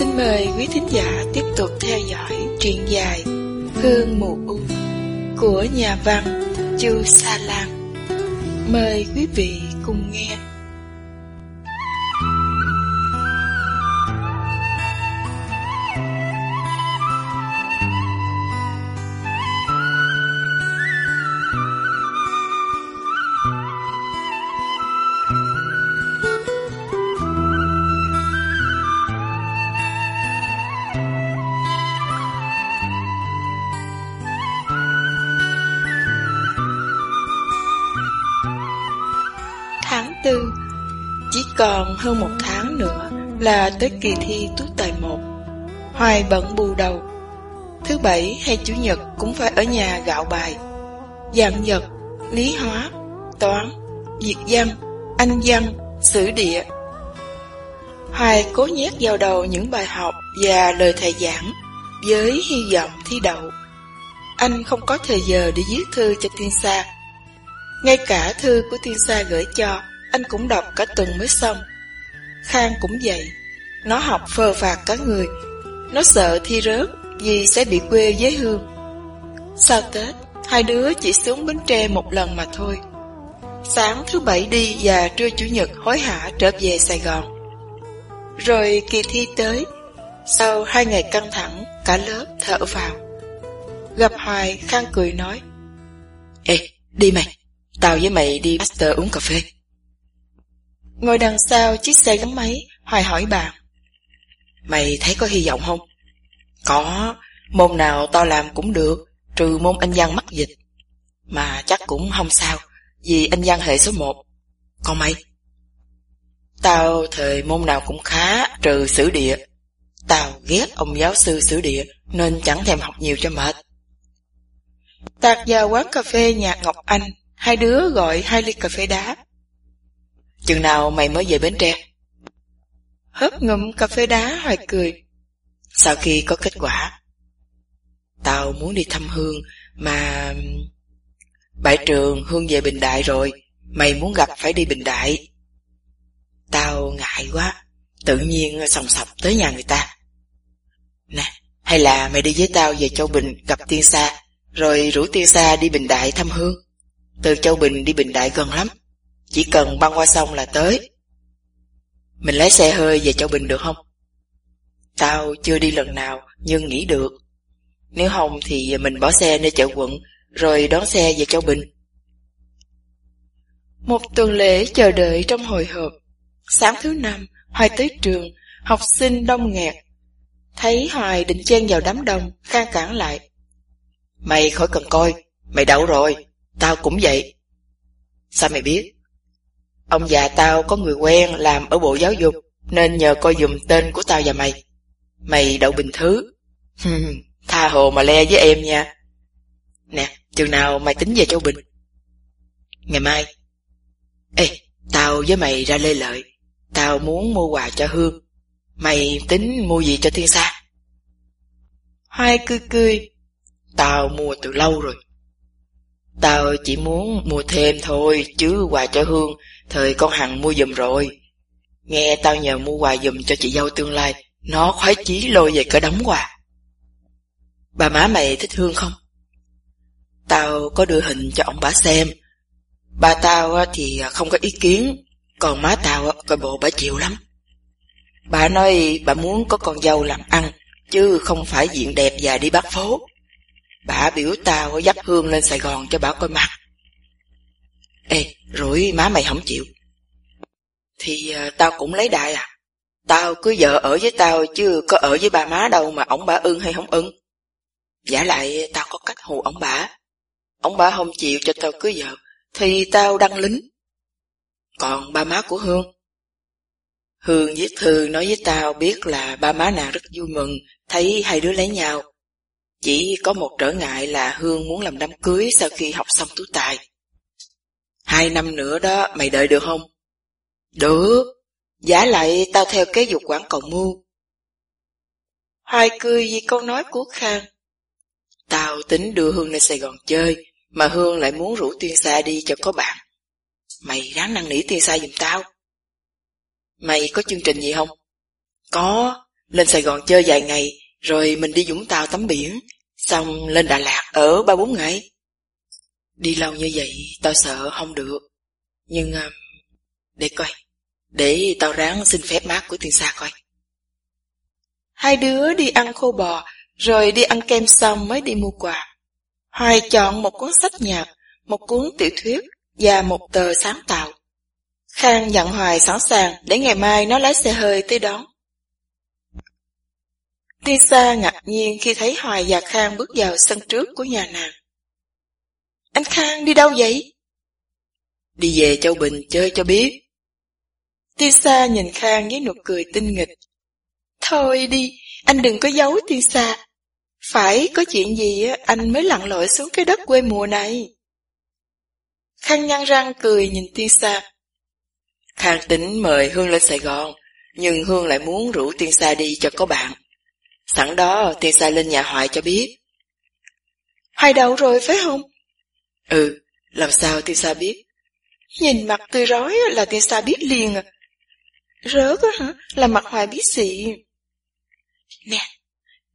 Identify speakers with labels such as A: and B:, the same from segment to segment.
A: Xin mời quý thính giả tiếp tục theo dõi truyện dài Hương Mù U của nhà văn Chu Sa Lan. Mời quý vị cùng nghe. Hơn một tháng nữa là tới kỳ thi tú tài một Hoài bận bù đầu Thứ bảy hay chủ nhật cũng phải ở nhà gạo bài Dạng nhật, lý hóa, toán, diệt văn, anh văn, sử địa Hoài cố nhét vào đầu những bài học và lời thầy giảng với hy vọng thi đậu. Anh không có thời giờ để viết thư cho Tiên Sa. Ngay cả thư của Tiên Sa gửi cho, anh cũng đọc cả tuần mới xong. Khang cũng vậy, nó học phờ phạt cả người, nó sợ thi rớt vì sẽ bị quê với Hương. Sau Tết, hai đứa chỉ xuống Bến Tre một lần mà thôi. Sáng thứ bảy đi và trưa chủ nhật hối hả trở về Sài Gòn. Rồi kỳ thi tới, sau hai ngày căng thẳng, cả lớp thở vào. Gặp Hoài, Khang cười nói, Ê, đi mày, tao với mày đi Master uống cà phê. Ngồi đằng sau chiếc xe gắn máy, Hoài hỏi bạn, Mày thấy có hy vọng không? Có, môn nào tao làm cũng được, trừ môn anh văn mắc dịch. Mà chắc cũng không sao, vì anh văn hệ số 1. Còn mày? Tao thời môn nào cũng khá, trừ sử địa. Tao ghét ông giáo sư sử địa, nên chẳng thèm học nhiều cho mệt. Tạt vào quán cà phê nhạc Ngọc Anh, hai đứa gọi hai ly cà phê đá. Chừng nào mày mới về Bến Tre? Hớp ngụm cà phê đá hoài cười. Sau khi có kết quả, tao muốn đi thăm Hương mà... Bãi trường Hương về Bình Đại rồi, mày muốn gặp phải đi Bình Đại. Tao ngại quá, tự nhiên sòng sọc tới nhà người ta. Nè, hay là mày đi với tao về Châu Bình gặp Tiên Sa, rồi rủ Tiên Sa đi Bình Đại thăm Hương. Từ Châu Bình đi Bình Đại gần lắm, chỉ cần băng qua sông là tới. Mình lái xe hơi về Châu Bình được không? Tao chưa đi lần nào, nhưng nghĩ được. Nếu không thì mình bỏ xe nơi chợ quận, rồi đón xe về Châu Bình. Một tuần lễ chờ đợi trong hồi hộp. Sáng thứ năm, Hoài tới trường, học sinh đông nghẹt. Thấy Hoài định chen vào đám đông, Khang cản lại. Mày khỏi cần coi, mày đậu rồi, tao cũng vậy. Sao mày biết? Ông già tao có người quen làm ở bộ giáo dục, nên nhờ coi dùm tên của tao và mày. Mày đậu bình thứ. Tha hồ mà le với em nha. Nè, chừng nào mày tính về Châu Bình? Ngày mai. Ê, tao với mày ra lê lợi. Tao muốn mua quà cho Hương. Mày tính mua gì cho Thiên Sa? Hai cười cười. Tao mua từ lâu rồi. Tao chỉ muốn mua thêm thôi, chứ quà cho Hương, thời con Hằng mua giùm rồi. Nghe tao nhờ mua quà giùm cho chị dâu tương lai, nó khoái chí lôi về cỡ đóng quà. Bà má mày thích Hương không? Tao có đưa hình cho ông bà xem. Bà tao thì không có ý kiến, còn má tao coi bộ bà chịu lắm. Bà nói bà muốn có con dâu làm ăn, chứ không phải diện đẹp và đi bắt phố. Bà biểu tao dắt Hương lên Sài Gòn cho bà coi mặt. Ê, rồi má mày không chịu. Thì uh, tao cũng lấy đại à. Tao cứ vợ ở với tao chứ có ở với bà má đâu mà ổng bà ưng hay không ưng. Giả lại tao có cách hù ổng bà. ổng bà không chịu cho tao cưới vợ, thì tao đăng lính. Còn ba má của Hương? Hương viết thư nói với tao biết là ba má nàng rất vui mừng thấy hai đứa lấy nhau. Chỉ có một trở ngại là Hương muốn làm đám cưới sau khi học xong tú tài. Hai năm nữa đó mày đợi được không? Được, giả lại tao theo kế dục quản cầu mưu. Hoài cười vì câu nói của Khang. Tao tính đưa Hương lên Sài Gòn chơi, mà Hương lại muốn rủ Tuyên Sa đi cho có bạn. Mày ráng năng nỉ Tuyên Sa giùm tao. Mày có chương trình gì không? Có, Lên Sài Gòn chơi vài ngày, rồi mình đi Vũng Tàu tắm biển, xong lên Đà Lạt ở ba bốn ngày. Đi lâu như vậy, tao sợ không được. Nhưng, um, để coi, để tao ráng xin phép mát của tiên xa coi. Hai đứa đi ăn khô bò, rồi đi ăn kem xong mới đi mua quà. Hoài chọn một cuốn sách nhạc, một cuốn tiểu thuyết và một tờ sáng tạo. Khang dặn Hoài sẵn sàng để ngày mai nó lái xe hơi tới đón. Tiên Sa ngạc nhiên khi thấy Hoài và Khang bước vào sân trước của nhà nàng. Anh Khang đi đâu vậy? Đi về Châu Bình chơi cho biết. Tiên Sa nhìn Khang với nụ cười tinh nghịch. Thôi đi, anh đừng có giấu Tiên Sa. Phải có chuyện gì anh mới lặn lội xuống cái đất quê mùa này. Khang nhăn răng cười nhìn Tiên Sa. Khang tính mời Hương lên Sài Gòn, nhưng Hương lại muốn rủ Tiên Sa đi cho có bạn. Sẵn đó Tiên Sa lên nhà Hoài cho biết. Hoài đâu rồi phải không? Ừ, làm sao Tiên Sa biết? Nhìn mặt tươi rói là Tiên Sa biết liền à. Rớ quá hả? Là mặt Hoài biết gì? Nè,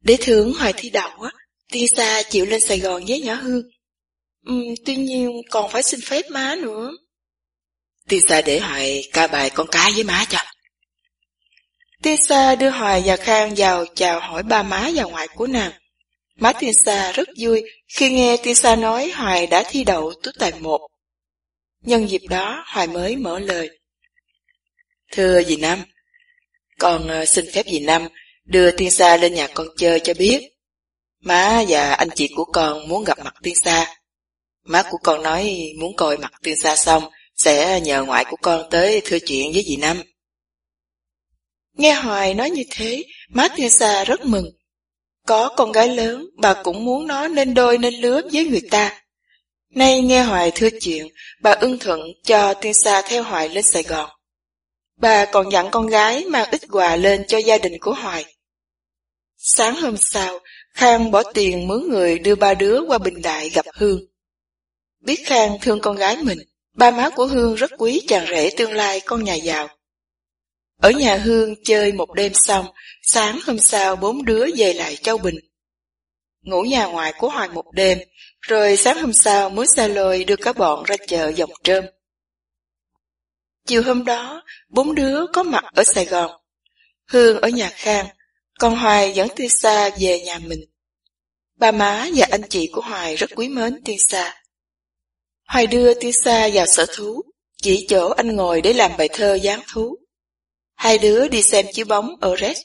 A: để thưởng Hoài thi đậu á, Tiên Sa chịu lên Sài Gòn với nhỏ Hương. Ừ, tuy nhiên còn phải xin phép má nữa. Tiên Sa để Hoài ca bài con cá với má cho. Tiên Sa đưa Hoài và Khang vào chào hỏi ba má và ngoại của nàng. Má Tiên Sa rất vui khi nghe Tiên Sa nói Hoài đã thi đậu tú tài một. Nhân dịp đó Hoài mới mở lời. Thưa dì Năm, con ờ, xin phép dì Năm đưa Tiên Sa lên nhà con chơi cho biết. Má và anh chị của con muốn gặp mặt Tiên Sa. Má của con nói muốn coi mặt Tiên Sa xong sẽ nhờ ngoại của con tới thưa chuyện với dì Năm. Nghe Hoài nói như thế, má Sa rất mừng. Có con gái lớn, bà cũng muốn nó nên đôi nên lứa với người ta. Nay nghe Hoài thưa chuyện, bà ưng thuận cho Tiên Sa theo Hoài lên Sài Gòn. Bà còn dặn con gái mang ít quà lên cho gia đình của Hoài. Sáng hôm sau, Khang bỏ tiền mướn người đưa ba đứa qua Bình Đại gặp Hương. Biết Khang thương con gái mình, ba má của Hương rất quý chàng rể tương lai con nhà giàu. Ở nhà Hương chơi một đêm xong, sáng hôm sau bốn đứa về lại Châu Bình. Ngủ nhà ngoài của Hoài một đêm, rồi sáng hôm sau muốn xa lôi đưa cả bọn ra chợ dòng trơm. Chiều hôm đó, bốn đứa có mặt ở Sài Gòn. Hương ở nhà Khang, còn Hoài dẫn Tiên Sa về nhà mình. Ba má và anh chị của Hoài rất quý mến Tiên Sa. Hoài đưa Tiên Sa vào sở thú, chỉ chỗ anh ngồi để làm bài thơ gián thú. Hai đứa đi xem chiếu bóng ở Red,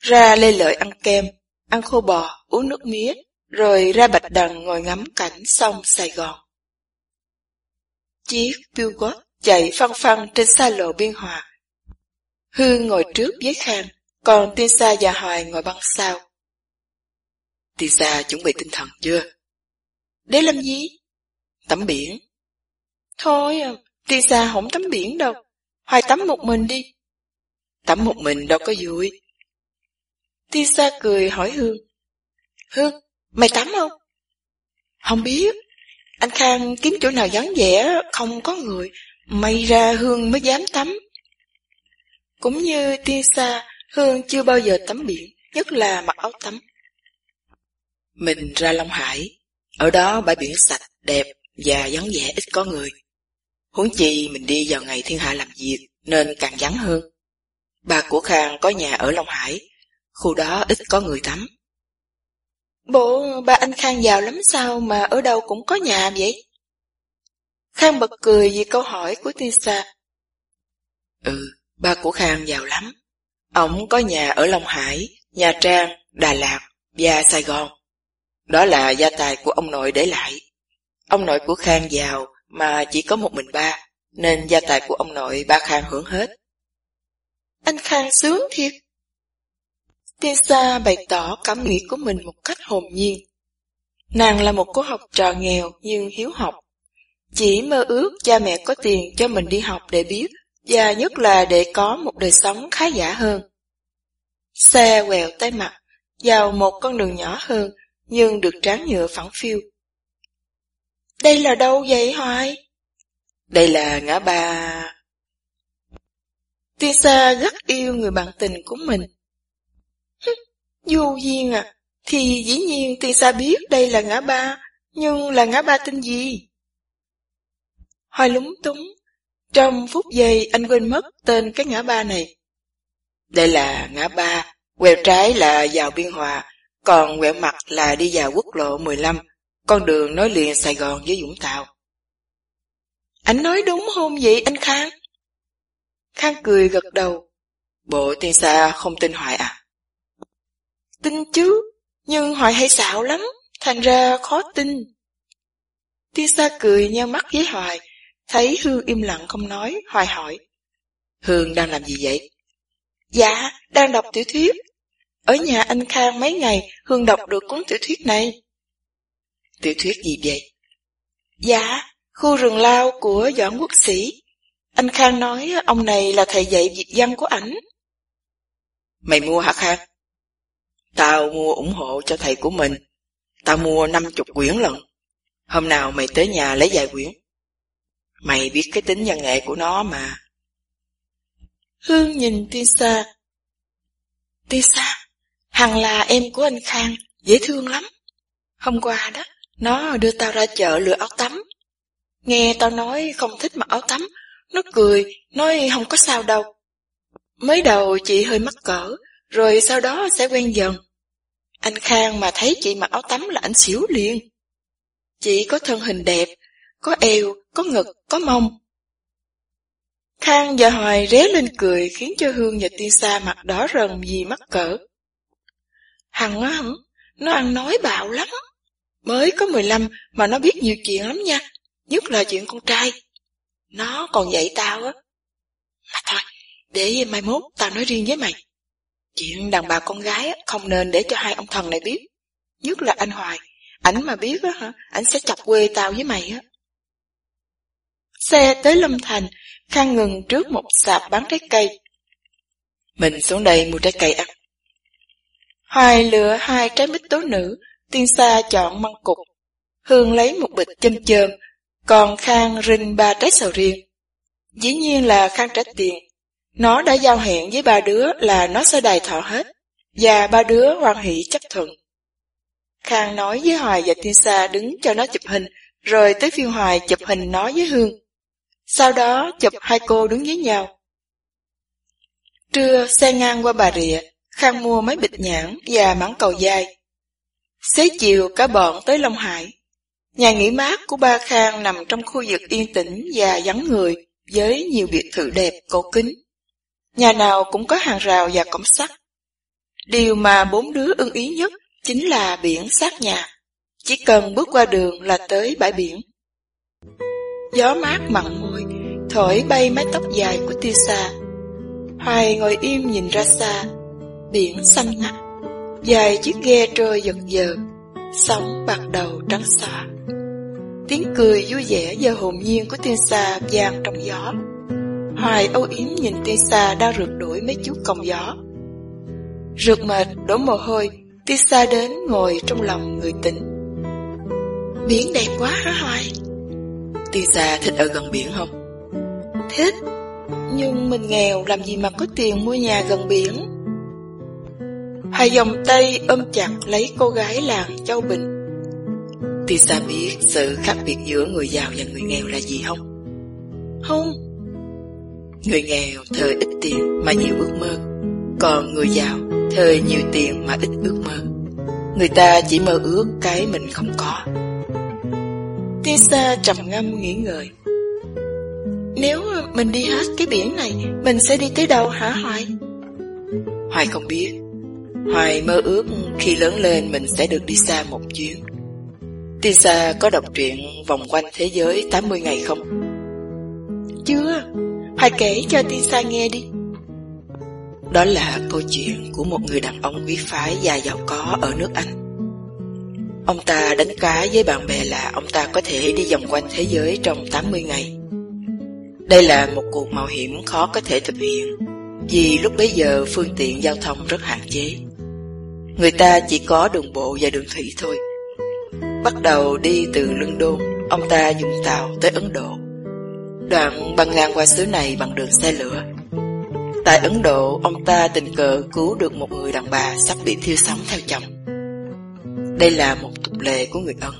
A: ra lê lợi ăn kem, ăn khô bò, uống nước mía, rồi ra Bạch Đằng ngồi ngắm cảnh sông Sài Gòn. Chiếc Pilgot chạy phăng phăng trên xa lộ biên hòa. Hương ngồi trước với Khang, còn Tiên Sa và Hoài ngồi băng sau. Tiên Sa chuẩn bị tinh thần chưa? Để làm gì? Tắm biển. Thôi, à, Tiên Sa không tắm biển đâu. Hoài tắm một mình đi. Tắm một mình đâu có vui. tisa cười hỏi Hương. Hương, mày tắm không? Không biết. Anh Khang kiếm chỗ nào vắng vẻ, không có người. May ra Hương mới dám tắm. Cũng như tisa Hương chưa bao giờ tắm biển, nhất là mặc áo tắm. Mình ra Long Hải, ở đó bãi biển sạch, đẹp và vắng vẻ ít có người. Huống chi mình đi vào ngày thiên hạ làm việc nên càng vắng hơn. Bà của Khang có nhà ở Long Hải, khu đó ít có người tắm. Bộ ba anh Khang giàu lắm sao mà ở đâu cũng có nhà vậy? Khang bật cười vì câu hỏi của Tisa. Ừ, ba của Khang giàu lắm. Ông có nhà ở Long Hải, Nha Trang, Đà Lạt và Sài Gòn. Đó là gia tài của ông nội để lại. Ông nội của Khang giàu mà chỉ có một mình ba, nên gia tài của ông nội ba Khang hưởng hết. Anh Khang sướng thiệt. Tiên Sa bày tỏ cảm nghĩ của mình một cách hồn nhiên. Nàng là một cô học trò nghèo nhưng hiếu học. Chỉ mơ ước cha mẹ có tiền cho mình đi học để biết, và nhất là để có một đời sống khá giả hơn. Xe quẹo tay mặt, vào một con đường nhỏ hơn, nhưng được tráng nhựa phẳng phiu. Đây là đâu vậy Hoài? Đây là ngã ba... Tiên Sa rất yêu người bạn tình của mình. Vô duyên à, thì dĩ nhiên tiên Sa biết đây là ngã ba, nhưng là ngã ba tên gì? Hoài lúng túng, trong phút giây anh quên mất tên cái ngã ba này. Đây là ngã ba, quẹo trái là vào Biên Hòa, còn quẹo mặt là đi vào quốc lộ 15, con đường nối liền Sài Gòn với Vũng Tàu. Anh nói đúng không vậy anh Khang? Khang cười gật đầu. Bộ tiên xa không tin Hoài à? Tin chứ, nhưng Hoài hay xạo lắm, thành ra khó tin. Tiên xa cười nheo mắt với Hoài, thấy Hương im lặng không nói, Hoài hỏi. Hương đang làm gì vậy? Dạ, đang đọc tiểu thuyết. Ở nhà anh Khang mấy ngày, Hương đọc được cuốn tiểu thuyết này. Tiểu thuyết gì vậy? Dạ, khu rừng lao của Doãn Quốc Sĩ. Anh Khang nói ông này là thầy dạy việt văn của ảnh. Mày mua hả Khang? Tao mua ủng hộ cho thầy của mình. Tao mua năm chục quyển lần. Hôm nào mày tới nhà lấy vài quyển. Mày biết cái tính văn nghệ của nó mà. Hương nhìn Tisa. Tisa, Hằng là em của anh Khang, dễ thương lắm. Hôm qua đó, nó đưa tao ra chợ lựa áo tắm. Nghe tao nói không thích mặc áo tắm, nó cười, nói không có sao đâu. Mới đầu chị hơi mắc cỡ, rồi sau đó sẽ quen dần. Anh Khang mà thấy chị mặc áo tắm là anh xỉu liền. Chị có thân hình đẹp, có eo, có ngực, có mông. Khang và Hoài ré lên cười khiến cho Hương và Tiên Sa mặt đỏ rần vì mắc cỡ. Hằng á hẳn, nó ăn nói bạo lắm. Mới có 15 mà nó biết nhiều chuyện lắm nha, nhất là chuyện con trai. Nó còn dạy tao á. Mà thôi, để mai mốt tao nói riêng với mày. Chuyện đàn bà con gái không nên để cho hai ông thần này biết. Nhất là anh Hoài, ảnh mà biết á hả, ảnh sẽ chọc quê tao với mày á. Xe tới Lâm Thành, Khang ngừng trước một sạp bán trái cây. Mình xuống đây mua trái cây ăn. Hoài lựa hai trái mít tố nữ, tiên sa chọn măng cục. Hương lấy một bịch châm chơm, còn Khang rinh ba trái sầu riêng. Dĩ nhiên là Khang trả tiền. Nó đã giao hẹn với ba đứa là nó sẽ đài thọ hết, và ba đứa hoan hỷ chấp thuận. Khang nói với Hoài và Tiên Sa đứng cho nó chụp hình, rồi tới phiên Hoài chụp hình nó với Hương. Sau đó chụp hai cô đứng với nhau. Trưa xe ngang qua Bà Rịa, Khang mua mấy bịch nhãn và mắng cầu dai. Xế chiều cả bọn tới Long Hải. Nhà nghỉ mát của ba Khang nằm trong khu vực yên tĩnh và vắng người, với nhiều biệt thự đẹp, cổ kính. Nhà nào cũng có hàng rào và cổng sắt. Điều mà bốn đứa ưng ý nhất chính là biển sát nhà. Chỉ cần bước qua đường là tới bãi biển. Gió mát mặn môi, thổi bay mái tóc dài của tiêu xa. Hoài ngồi im nhìn ra xa, biển xanh ngắt, dài chiếc ghe trôi giật giờ, sóng bạc đầu trắng xóa. Tiếng cười vui vẻ và hồn nhiên của tiên xa vang trong gió. Hoài âu yếm nhìn tiên xa đang rượt đuổi mấy chú còng gió. Rượt mệt, đổ mồ hôi, tiên xa đến ngồi trong lòng người tình. Biển đẹp quá hả Hoài? Tiên xa thích ở gần biển không? Thích, nhưng mình nghèo làm gì mà có tiền mua nhà gần biển. Hai dòng tay ôm chặt lấy cô gái làng Châu Bình. Tisa biết sự khác biệt giữa người giàu và người nghèo là gì không? Không. Người nghèo thời ít tiền mà nhiều ước mơ, còn người giàu thời nhiều tiền mà ít ước mơ. Người ta chỉ mơ ước cái mình không có. Tisa trầm ngâm nghĩ ngợi. Nếu mình đi hết cái biển này, mình sẽ đi tới đâu hả Hoài? Hoài không biết. Hoài mơ ước khi lớn lên mình sẽ được đi xa một chuyến. Tisa có đọc truyện Vòng quanh thế giới 80 ngày không? Chưa, Hoài kể cho Tisa nghe đi. Đó là câu chuyện của một người đàn ông quý phái và giàu có ở nước Anh. Ông ta đánh cá với bạn bè là ông ta có thể đi vòng quanh thế giới trong 80 ngày. Đây là một cuộc mạo hiểm khó có thể thực hiện, vì lúc bấy giờ phương tiện giao thông rất hạn chế. Người ta chỉ có đường bộ và đường thủy thôi. Bắt đầu đi từ London, ông ta dùng tàu tới Ấn Độ. Đoạn băng ngang qua xứ này bằng đường xe lửa. Tại Ấn Độ, ông ta tình cờ cứu được một người đàn bà sắp bị thiêu sống theo chồng. Đây là một tục lệ của người Ấn.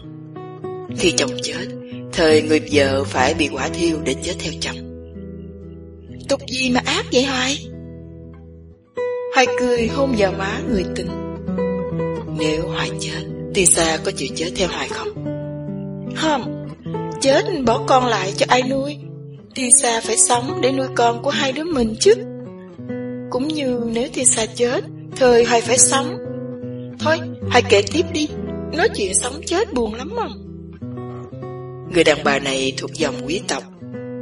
A: Khi chồng chết, thời người vợ phải bị quả thiêu để chết theo chồng. Tục gì mà ác vậy Hoài? Hoài cười hôn vào má người tình. Nếu Hoài chết, thì Sa có chịu chết theo Hoài không? Không, chết bỏ con lại cho ai nuôi? Thì Sa phải sống để nuôi con của hai đứa mình chứ. Cũng như nếu Thì Sa chết, thời Hoài phải sống. Thôi, Hoài kể tiếp đi, nói chuyện sống chết buồn lắm mà. Người đàn bà này thuộc dòng quý tộc,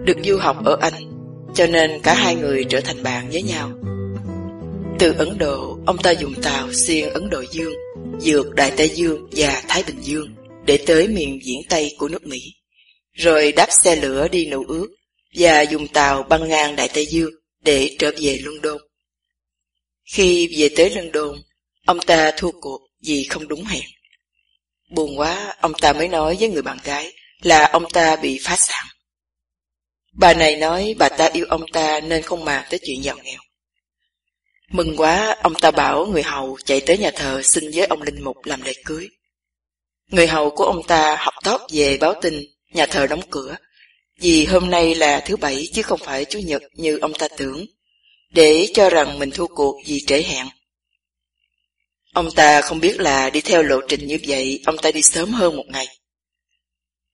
A: được du học ở Anh, cho nên cả hai người trở thành bạn với nhau. Từ Ấn Độ, ông ta dùng tàu xuyên Ấn Độ Dương, dược Đại Tây Dương và Thái Bình Dương để tới miền viễn Tây của nước Mỹ, rồi đáp xe lửa đi nụ ước và dùng tàu băng ngang Đại Tây Dương để trở về London. Khi về tới London, ông ta thua cuộc vì không đúng hẹn. Buồn quá, ông ta mới nói với người bạn gái là ông ta bị phá sản. Bà này nói bà ta yêu ông ta nên không màng tới chuyện giàu nghèo. Mừng quá, ông ta bảo người hầu chạy tới nhà thờ xin với ông Linh Mục làm lễ cưới. Người hầu của ông ta học tóc về báo tin nhà thờ đóng cửa, vì hôm nay là thứ bảy chứ không phải chủ nhật như ông ta tưởng để cho rằng mình thua cuộc vì trễ hẹn. Ông ta không biết là đi theo lộ trình như vậy, ông ta đi sớm hơn một ngày.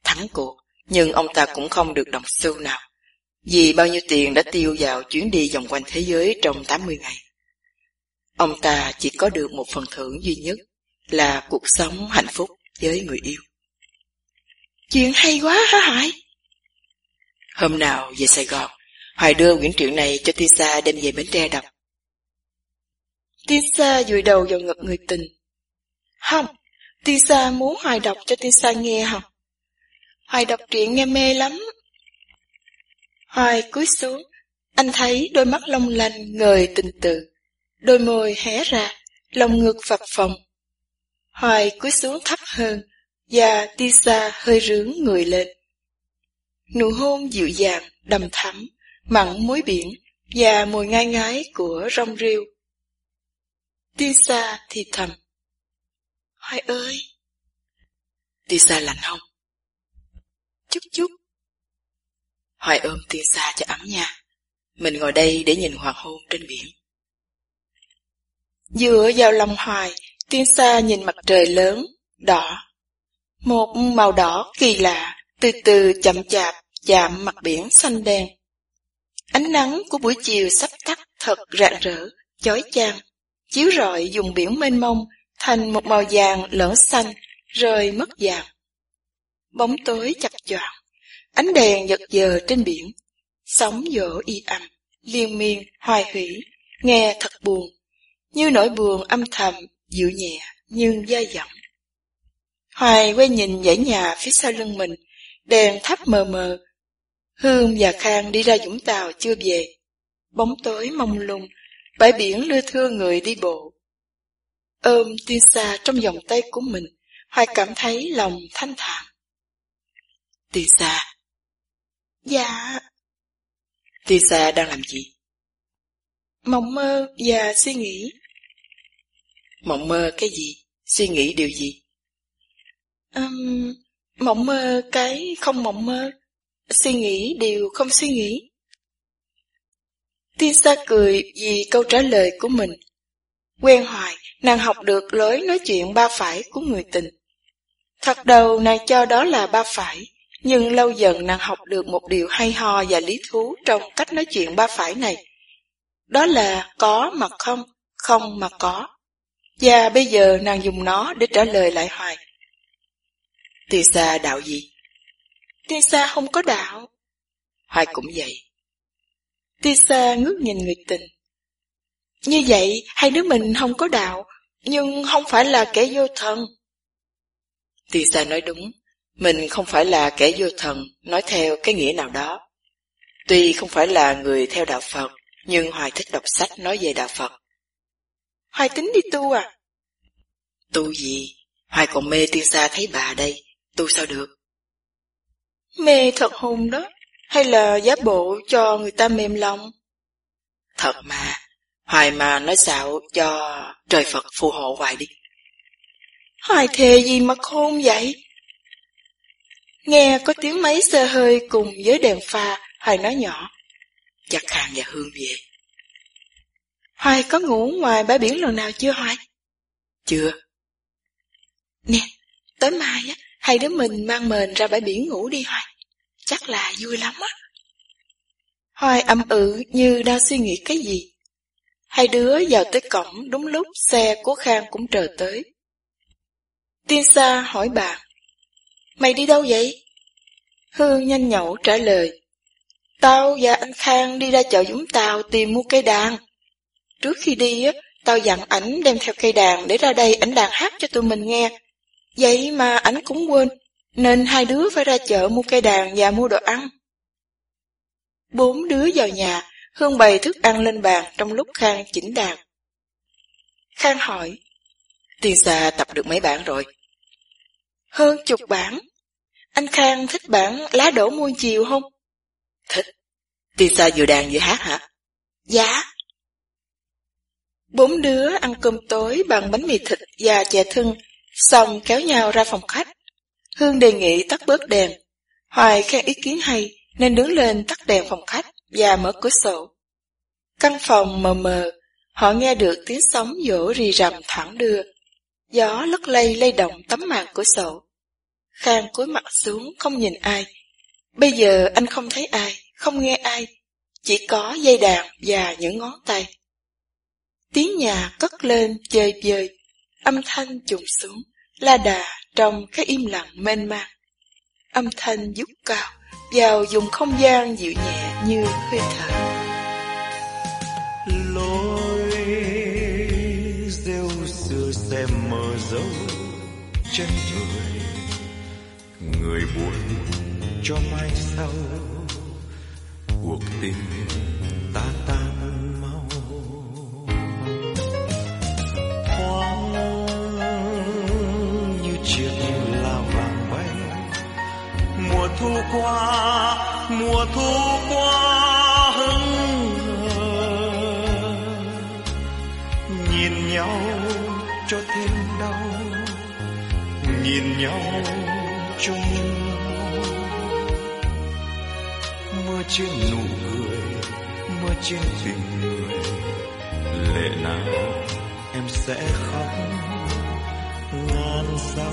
A: Thắng cuộc, nhưng ông ta cũng không được đồng xu nào, vì bao nhiêu tiền đã tiêu vào chuyến đi vòng quanh thế giới trong 80 ngày. Ông ta chỉ có được một phần thưởng duy nhất là cuộc sống hạnh phúc với người yêu. Chuyện hay quá hả Hải? Hôm nào về Sài Gòn, Hoài đưa quyển truyện này cho Tisa đem về Bến Tre đọc. Tisa dùi đầu vào ngực người tình. Không, Tisa muốn Hoài đọc cho Tisa nghe học. Hoài đọc truyện nghe mê lắm. Hoài cúi xuống, anh thấy đôi mắt long lanh ngời tình tự, đôi môi hé ra, lòng ngực phập phồng. Hoài cúi xuống thấp hơn, và Tisa hơi rướng người lên. Nụ hôn dịu dàng, đầm thắm, mặn muối biển và mùi ngai ngái của rong rêu. Tisa thì thầm. Hoài ơi! Tisa lạnh không? Chút chút. Hoài ôm Tisa cho ấm nha. Mình ngồi đây để nhìn hoàng hôn trên biển. Dựa vào lòng hoài, tiên xa nhìn mặt trời lớn, đỏ. Một màu đỏ kỳ lạ, từ từ chậm chạp chạm mặt biển xanh đen. Ánh nắng của buổi chiều sắp tắt thật rạng rỡ, chói chang, chiếu rọi dùng biển mênh mông thành một màu vàng lẫn xanh, rơi mất vàng. Bóng tối chập choạng, ánh đèn giật giờ trên biển, sóng vỗ y âm, liên miên, hoài hủy, nghe thật buồn, như nỗi buồn âm thầm, dịu nhẹ, nhưng dai dẳng. Hoài quay nhìn dãy nhà phía sau lưng mình, đèn thắp mờ mờ, Hương và Khang đi ra Vũng Tàu chưa về. Bóng tối mông lung, bãi biển lưa thưa người đi bộ. Ôm tiên xa trong vòng tay của mình, Hoài cảm thấy lòng thanh thản. Tiên xa. Dạ. Tiên xa đang làm gì? Mộng mơ và suy nghĩ. Mộng mơ cái gì? Suy nghĩ điều gì? Um, mộng mơ cái không mộng mơ. Suy nghĩ điều không suy nghĩ. Tiên sa cười vì câu trả lời của mình. Quen hoài, nàng học được lối nói chuyện ba phải của người tình. Thật đầu nàng cho đó là ba phải, nhưng lâu dần nàng học được một điều hay ho và lý thú trong cách nói chuyện ba phải này. Đó là có mà không, không mà có. Và bây giờ nàng dùng nó để trả lời lại hoài. Tiên xa đạo gì? Tisa không có đạo. Hoài cũng vậy. Tisa ngước nhìn người tình. Như vậy, hai đứa mình không có đạo, nhưng không phải là kẻ vô thần. Tisa nói đúng, mình không phải là kẻ vô thần, nói theo cái nghĩa nào đó. Tuy không phải là người theo đạo Phật, nhưng Hoài thích đọc sách nói về đạo Phật. Hoài tính đi tu à? Tu gì? Hoài còn mê tiên xa thấy bà đây, tu sao được? Mê thật hùng đó, hay là giả bộ cho người ta mềm lòng? Thật mà, Hoài mà nói xạo cho trời Phật phù hộ hoài đi. Hoài thề gì mà khôn vậy? Nghe có tiếng máy xe hơi cùng với đèn pha, Hoài nói nhỏ. Chắc Khang và Hương về. Hoài có ngủ ngoài bãi biển lần nào chưa Hoài? Chưa. Nè, tới mai á, hai đứa mình mang mền ra bãi biển ngủ đi Hoài. Chắc là vui lắm á. Hoài ậm ừ như đang suy nghĩ cái gì. Hai đứa vào tới cổng đúng lúc xe của Khang cũng chờ tới. Tiên Sa hỏi bà, Mày đi đâu vậy? Hương nhanh nhậu trả lời, Tao và anh Khang đi ra chợ Dũng Tàu tìm mua cây đàn. Trước khi đi, á, tao dặn ảnh đem theo cây đàn để ra đây ảnh đàn hát cho tụi mình nghe. Vậy mà ảnh cũng quên, nên hai đứa phải ra chợ mua cây đàn và mua đồ ăn. Bốn đứa vào nhà, Hương bày thức ăn lên bàn trong lúc Khang chỉnh đàn. Khang hỏi, Tiên Sa tập được mấy bản rồi? Hơn chục bản. Anh Khang thích bản lá đổ muôn chiều không? Thích. Tiên Sa vừa đàn vừa hát hả? Dạ. Bốn đứa ăn cơm tối bằng bánh mì thịt và chè thưng, xong kéo nhau ra phòng khách. Hương đề nghị tắt bớt đèn. Hoài khen ý kiến hay, nên đứng lên tắt đèn phòng khách và mở cửa sổ. Căn phòng mờ mờ, họ nghe được tiếng sóng vỗ rì rầm thẳng đưa. Gió lất lây lay động tấm màn cửa sổ. Khang cúi mặt xuống không nhìn ai. Bây giờ anh không thấy ai, không nghe ai, chỉ có dây đàn và những ngón tay. Tiếng nhà cất lên chơi vơi, âm thanh trùng xuống, la đà trong cái im lặng mênh mang. Âm thanh dút cao, vào dùng không gian dịu nhẹ như hơi thở.
B: Lối rêu xưa xem mờ dấu chân trời người buồn cho mai sau cuộc tình thu qua, mùa thu qua hững hờ. Nhìn nhau cho thêm đau, nhìn nhau cho mưa. Mưa trên nụ cười, mưa trên tình người. Lệ nào em sẽ khóc, ngàn sao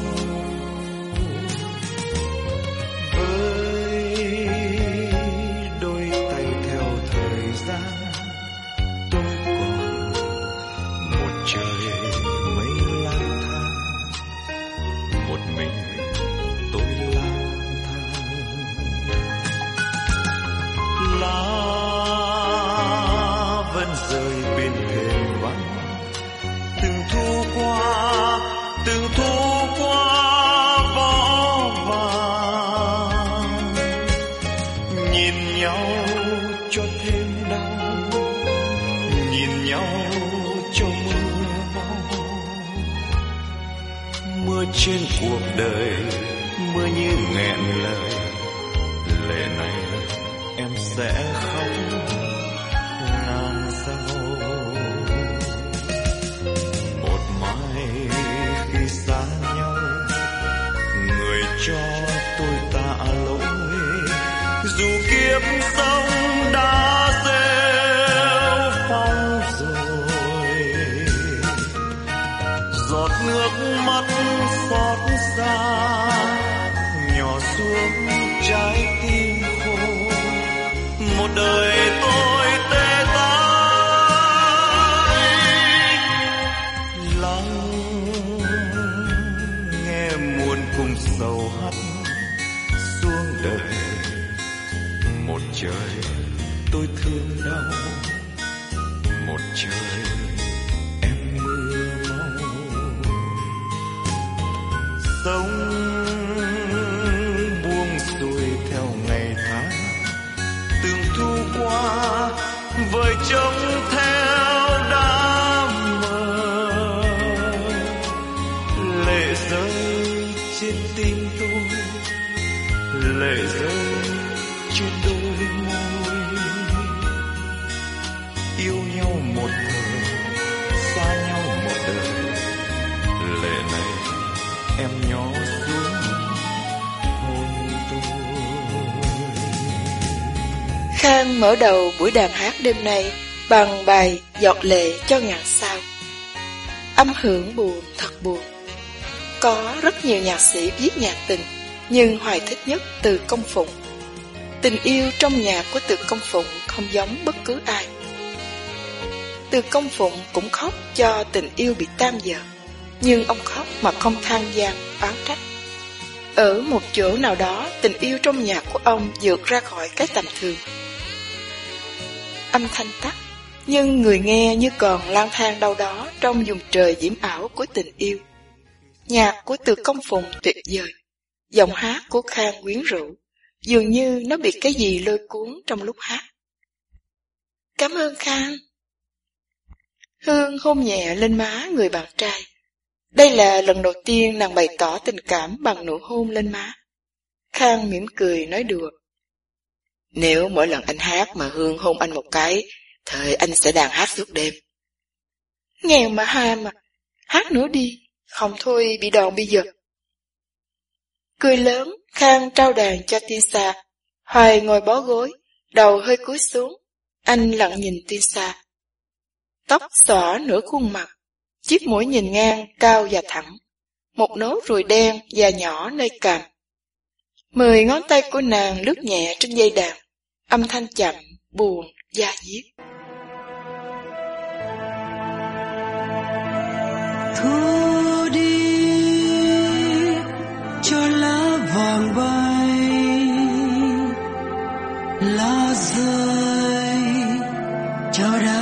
A: Khang mở đầu buổi đàn hát đêm nay bằng bài Giọt lệ cho ngàn sao. Âm hưởng buồn, thật buồn. Có rất nhiều nhạc sĩ viết nhạc tình, nhưng hoài thích nhất từ công phụng. Tình yêu trong nhạc của từ công phụng không giống bất cứ ai. Từ công phụng cũng khóc cho tình yêu bị tan dở, nhưng ông khóc mà không than gian, oán trách. Ở một chỗ nào đó, tình yêu trong nhạc của ông vượt ra khỏi cái tầm thường. Âm thanh tắt, nhưng người nghe như còn lang thang đâu đó trong vùng trời diễm ảo của tình yêu. Nhạc của từ công phùng tuyệt vời, giọng hát của Khang quyến rũ, dường như nó bị cái gì lôi cuốn trong lúc hát. Cảm ơn Khang. Hương hôn nhẹ lên má người bạn trai. Đây là lần đầu tiên nàng bày tỏ tình cảm bằng nụ hôn lên má. Khang mỉm cười nói đùa. Nếu mỗi lần anh hát mà Hương hôn anh một cái, thời anh sẽ đàn hát suốt đêm. Nghèo mà ham mà, hát nữa đi, không thôi bị đòn bây giờ. Cười lớn, Khang trao đàn cho Tisa. Hoài ngồi bó gối, đầu hơi cúi xuống. Anh lặng nhìn Tisa. Tóc xõa nửa khuôn mặt, chiếc mũi nhìn ngang, cao và thẳng. Một nốt ruồi đen và nhỏ nơi cằm. Mười ngón tay của nàng lướt nhẹ trên dây đàn, âm thanh chậm, buồn, da diết.
C: Thu đi cho lá vàng bay lá rơi cho đám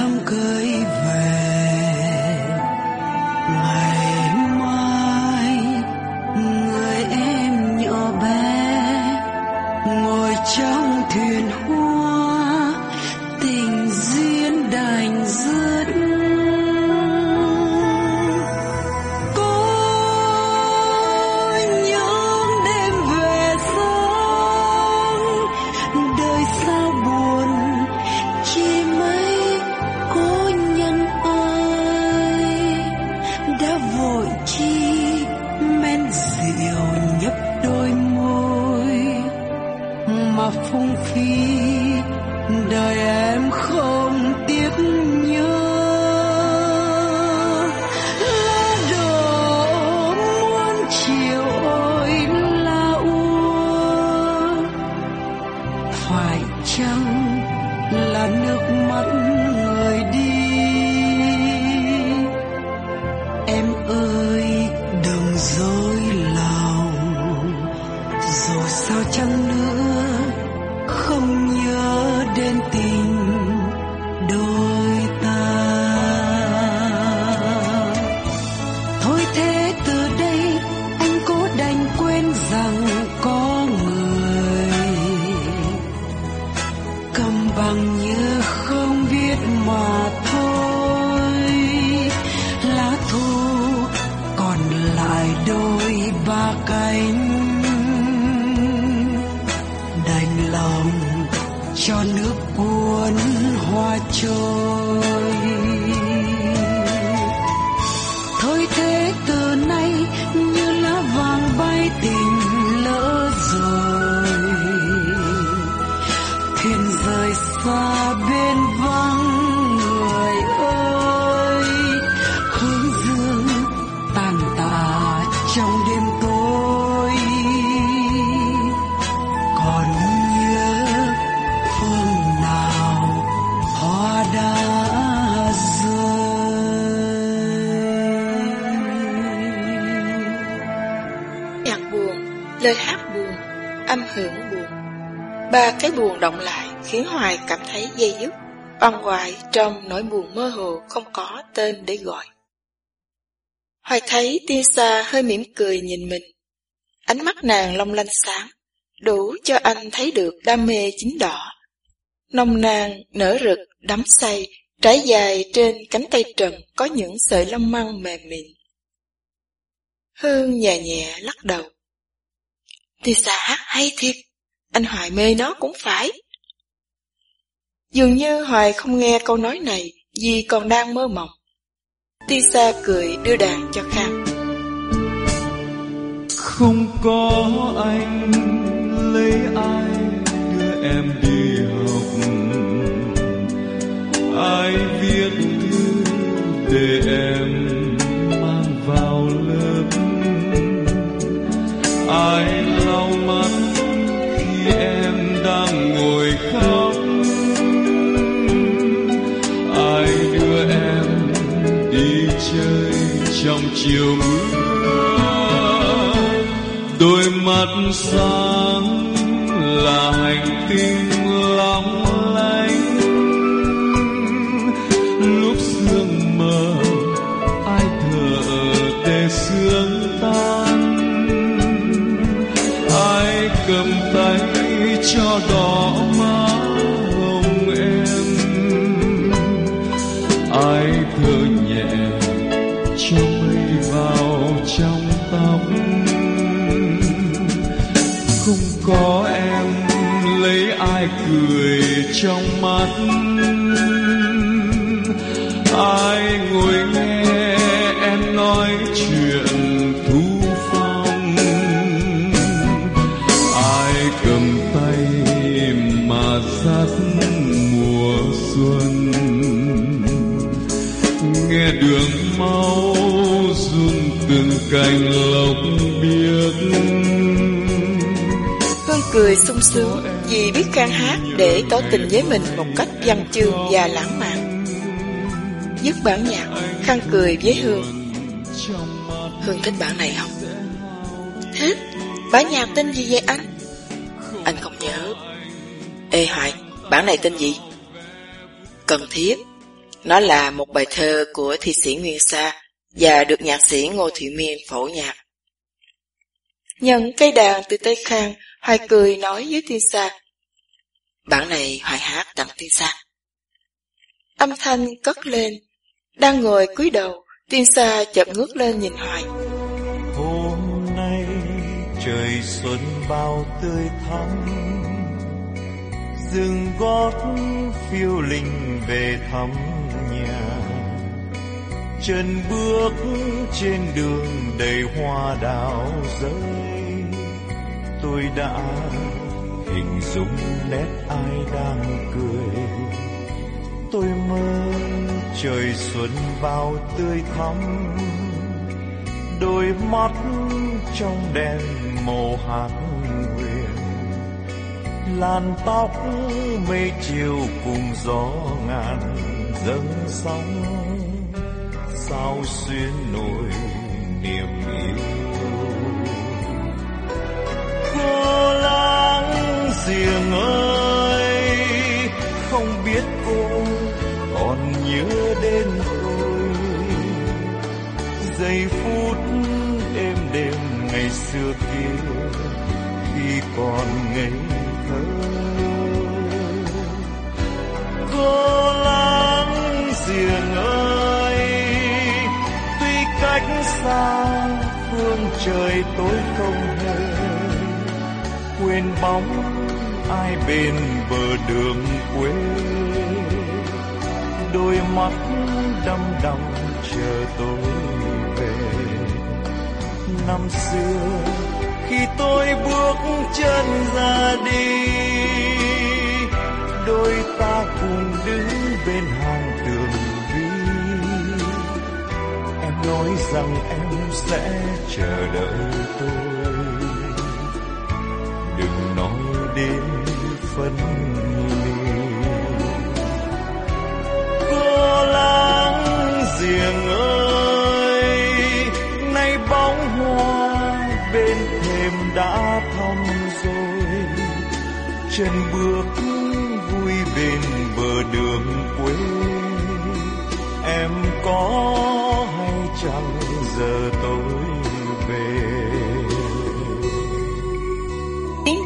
A: hát buồn, âm hưởng buồn. Ba cái buồn động lại khiến Hoài cảm thấy dây dứt, oan hoài trong nỗi buồn mơ hồ không có tên để gọi. Hoài thấy tiên xa hơi mỉm cười nhìn mình. Ánh mắt nàng long lanh sáng, đủ cho anh thấy được đam mê chính đỏ. Nông nàng nở rực, đắm say, trải dài trên cánh tay trần có những sợi lông măng mềm mịn. Hương nhẹ nhẹ lắc đầu. Thì xã hay thiệt, anh hoài mê nó cũng phải. Dường như Hoài không nghe câu nói này vì còn đang mơ mộng. Tisa cười đưa đàn cho Khang.
D: Không có anh lấy ai đưa em đi học Ai chiều mưa, đôi mắt sáng là hành tinh long lanh. Lúc sương mờ, ai thở để sương tan? Ai cầm tay cho đỏ trong mắt. Ai ngồi nghe em nói chuyện thu phong? Ai cầm tay mà dắt mùa xuân? Nghe đường mau run từng cành lộc biếc.
A: Hương cười sung sướng vì biết Khang hát để tỏ tình với mình một cách văn chương và lãng mạn. Dứt bản nhạc, Khang cười với Hương. Hương thích bản này không? Thích. Bản nhạc tên gì vậy anh? Anh không nhớ. Ê Hoài, bản này tên gì? Cần thiết. Nó là một bài thơ của thi sĩ Nguyên Sa và được nhạc sĩ Ngô Thụy Miên phổ nhạc. Nhận cây đàn từ tay Khang, Hoài cười nói với Tiên Sa. Bản này Hoài hát tặng Tiên Sa. Âm thanh cất lên, đang ngồi cúi đầu, Tiên Sa chợt ngước lên nhìn Hoài.
B: hôm nay trời xuân bao tươi thắm dừng gót phiêu linh về thăm nhà chân bước trên đường đầy hoa đào rơi tôi đã hình dung nét ai đang cười. Tôi mơ trời xuân vào tươi thắm, đôi mắt trong đèn màu hạt huyền. Làn tóc mây chiều cùng gió ngàn dâng sóng, sao xuyên nổi niềm yêu. Cô láng giềng ơi. Không biết cô còn nhớ đến tôi. Giây phút êm đêm ngày xưa kia khi còn ngây thơ. Cô láng giềng ơi. Tuy cách xa phương trời tối không hề, quên bóng ai bên bờ đường quê. Đôi mắt đăm đăm chờ tôi về. Năm xưa khi tôi bước chân ra đi, đôi ta cùng đứng bên hàng tường vi. Em nói rằng em sẽ chờ đợi tôi. Đừng nói đến phân ly. Cô láng giềng ơi, nay bóng hoa bên thềm đã thăm rồi. Chân bước vui bên bờ đường quê. Em có hay chẳng giờ tôi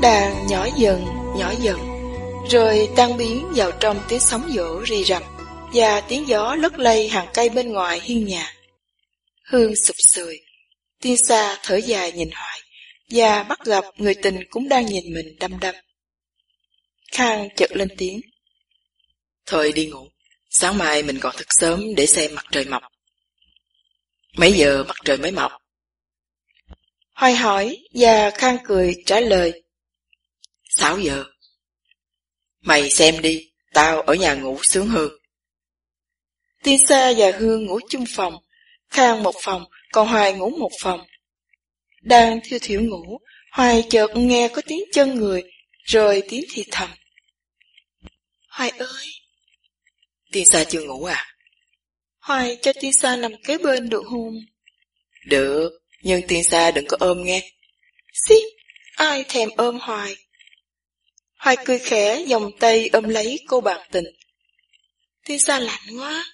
A: Đàn nhỏ dần, nhỏ dần, rồi tan biến vào trong tiếng sóng vỗ rì rầm và tiếng gió lất lay hàng cây bên ngoài hiên nhà. Hương sụp sùi, tiên xa thở dài nhìn hoài, và bắt gặp người tình cũng đang nhìn mình đăm đăm. Khang chợt lên tiếng. Thôi đi ngủ, sáng mai mình còn thức sớm để xem mặt trời mọc. Mấy giờ mặt trời mới mọc? Hoài hỏi và Khang cười trả lời. Sáu giờ. Mày xem đi, tao ở nhà ngủ sướng hơn. Tiên Sa và Hương ngủ chung phòng, Khang một phòng, còn Hoài ngủ một phòng. Đang thiêu thiểu ngủ, Hoài chợt nghe có tiếng chân người, rồi tiếng thì thầm. Hoài ơi! Tiên Sa chưa ngủ à? Hoài cho Tiên Sa nằm kế bên được không? Được, nhưng Tiên Sa đừng có ôm nghe. Xí, ai thèm ôm Hoài? Hoài cười khẽ, vòng tay ôm lấy cô bạn tình. Thiên Sa lạnh quá.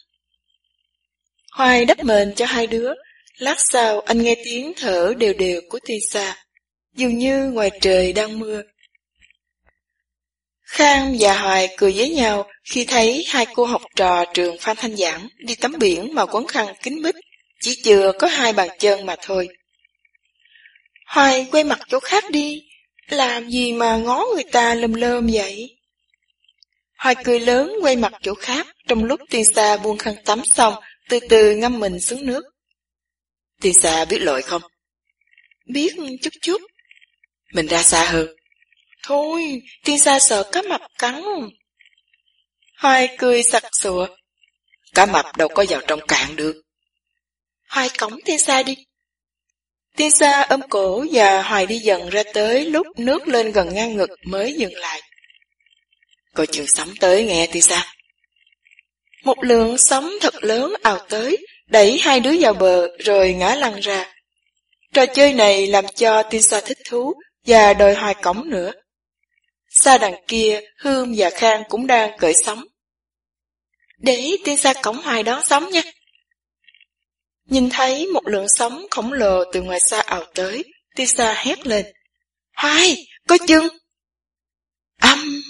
A: Hoài đắp mền cho hai đứa. Lát sau anh nghe tiếng thở đều đều của Thiên Sa. Dường như ngoài trời đang mưa. Khang và Hoài cười với nhau khi thấy hai cô học trò trường Phan Thanh Giảng đi tắm biển mà quấn khăn kính mít, chỉ chừa có hai bàn chân mà thôi. Hoài quay mặt chỗ khác đi, làm gì mà ngó người ta lơm lơm vậy? Hoài cười lớn quay mặt chỗ khác trong lúc tiên xa buông khăn tắm xong, từ từ ngâm mình xuống nước. Tiên xa biết lội không? Biết chút chút. Mình ra xa hơn. Thôi, tiên xa sợ cá mập cắn. Hoài cười sặc sụa. Cá mập đâu có vào trong cạn được. Hoài cổng tiên xa đi. Tiên xa ôm cổ và Hoài đi dần ra tới lúc nước lên gần ngang ngực mới dừng lại. Coi chừng sóng tới nghe tiên xa. Một lượng sóng thật lớn ào tới, đẩy hai đứa vào bờ rồi ngã lăn ra. Trò chơi này làm cho tiên xa thích thú và đòi Hoài cổng nữa. Xa đằng kia, Hương và Khang cũng đang cởi sóng. Để tiên xa cổng Hoài đón sóng nha. Nhìn thấy một lượng sóng khổng lồ từ ngoài xa ảo tới, Tisa hét lên. Hoài, có chân! Âm!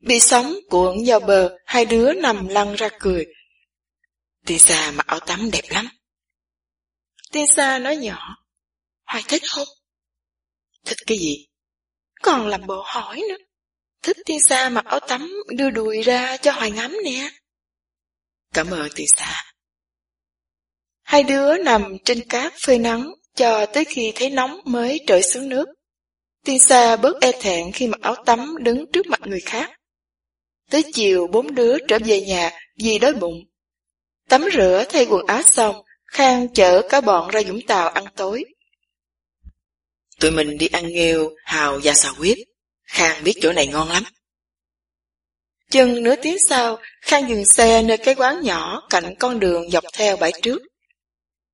A: Bị sóng cuộn vào bờ, hai đứa nằm lăn ra cười. Tisa mặc áo tắm đẹp lắm. Tisa nói nhỏ. Hoài thích không? Thích cái gì? Còn làm bộ hỏi nữa. Thích Tisa mặc áo tắm đưa đùi ra cho Hoài ngắm nè. Cảm ơn Tisa. Hai đứa nằm trên cát phơi nắng cho tới khi thấy nóng mới trởi xuống nước. Tiên Sa bớt e thẹn khi mặc áo tắm đứng trước mặt người khác. Tới chiều bốn đứa trở về nhà vì đói bụng. Tắm rửa thay quần áo xong, Khang chở cả bọn ra Dũng Tàu ăn tối. Tụi mình đi ăn nghêu, hào và xào huyết. Khang biết chỗ này ngon lắm. Chừng nửa tiếng sau, Khang dừng xe nơi cái quán nhỏ cạnh con đường dọc theo bãi trước.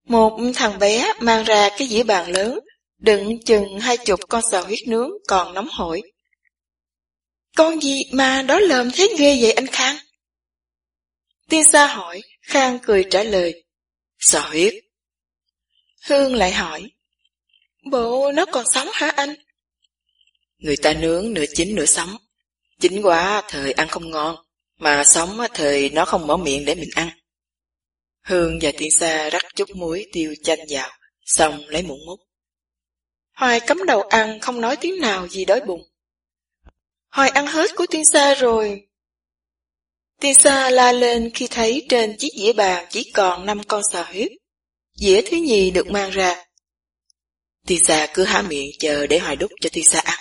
A: Một thằng bé mang ra cái dĩa bàn lớn, đựng chừng hai chục con sò huyết nướng còn nóng hổi. Con gì mà đó lờm thế ghê vậy anh Khang? Tiên Sa hỏi, Khang cười trả lời. Sò huyết. Hương lại hỏi. Bộ nó còn sống hả anh? Người ta nướng nửa chín nửa sống. Chín quá thời ăn không ngon, mà sống thời nó không mở miệng để mình ăn. Hương và tiên sa rắc chút muối tiêu chanh vào, xong lấy muỗng múc. Hoài cắm đầu ăn không nói tiếng nào gì đói bụng. Hoài ăn hết của tiên sa rồi. Tiên sa la lên khi thấy trên chiếc dĩa bàn chỉ còn năm con sò huyết. Dĩa thứ nhì được mang ra. Tiên sa cứ há miệng chờ để Hoài đút cho tiên sa ăn.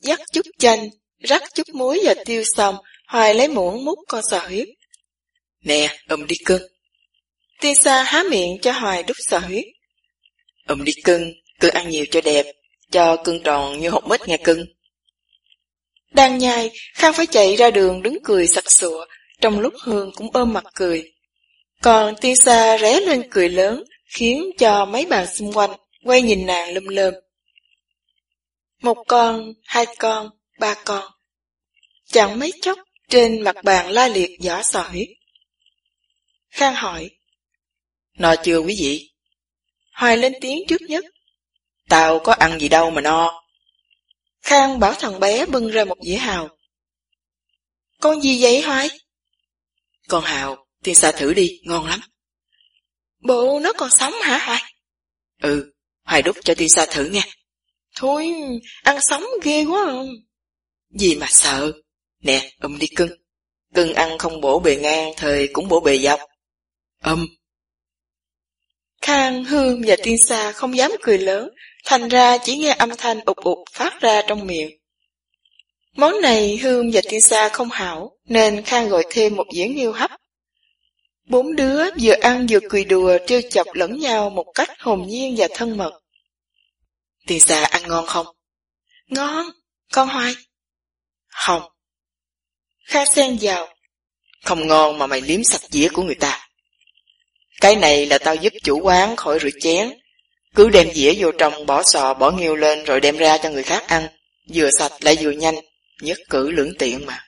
A: Dắt chút chanh, rắc chút muối và tiêu xong, Hoài lấy muỗng múc con sò huyết. Nè, ông đi cưng. Tiên sa há miệng cho Hoài đút sò huyết. Ông đi cưng, cứ ăn nhiều cho đẹp, cho cưng tròn như hộp mít nghe cưng. Đang nhai, Khang phải chạy ra đường đứng cười sặc sụa, trong lúc Hương cũng ôm mặt cười. Còn tiên sa ré lên cười lớn, khiến cho mấy bạn xung quanh quay nhìn nàng lum lơm. Một con, hai con, ba con. Chẳng mấy chốc, trên mặt bàn la liệt giỏ sỏi huyết. Khang hỏi. No chưa quý vị? Hoài lên tiếng trước nhất. Tao có ăn gì đâu mà no. Khang bảo thằng bé bưng ra một dĩa hào. Con gì vậy Hoài? Con hào, tiên xa thử đi, ngon lắm. Bộ nó còn sống hả Hoài? Ừ, Hoài đút cho tiên xa thử nha. Thôi, ăn sống ghê quá không? Gì mà sợ. Nè, ôm đi cưng, Cưng ăn không bổ bề ngang, thời cũng bổ bề dọc. Âm. Khang, Hương và Tiên Sa không dám cười lớn, thành ra chỉ nghe âm thanh ụt ụt phát ra trong miệng. Món này Hương và Tiên Sa không hảo, nên Khang gọi thêm một dĩa nghiêu hấp. Bốn đứa vừa ăn vừa cười đùa trêu chọc lẫn nhau một cách hồn nhiên và thân mật. Tiên Sa ăn ngon không? Ngon, con hoài. Không. Kha sen vào. Không ngon mà mày liếm sạch dĩa của người ta. Cái này là tao giúp chủ quán khỏi rửa chén. Cứ đem dĩa vô trong bỏ sò bỏ nghiêu lên rồi đem ra cho người khác ăn. Vừa sạch lại vừa nhanh, nhất cử lưỡng tiện mà.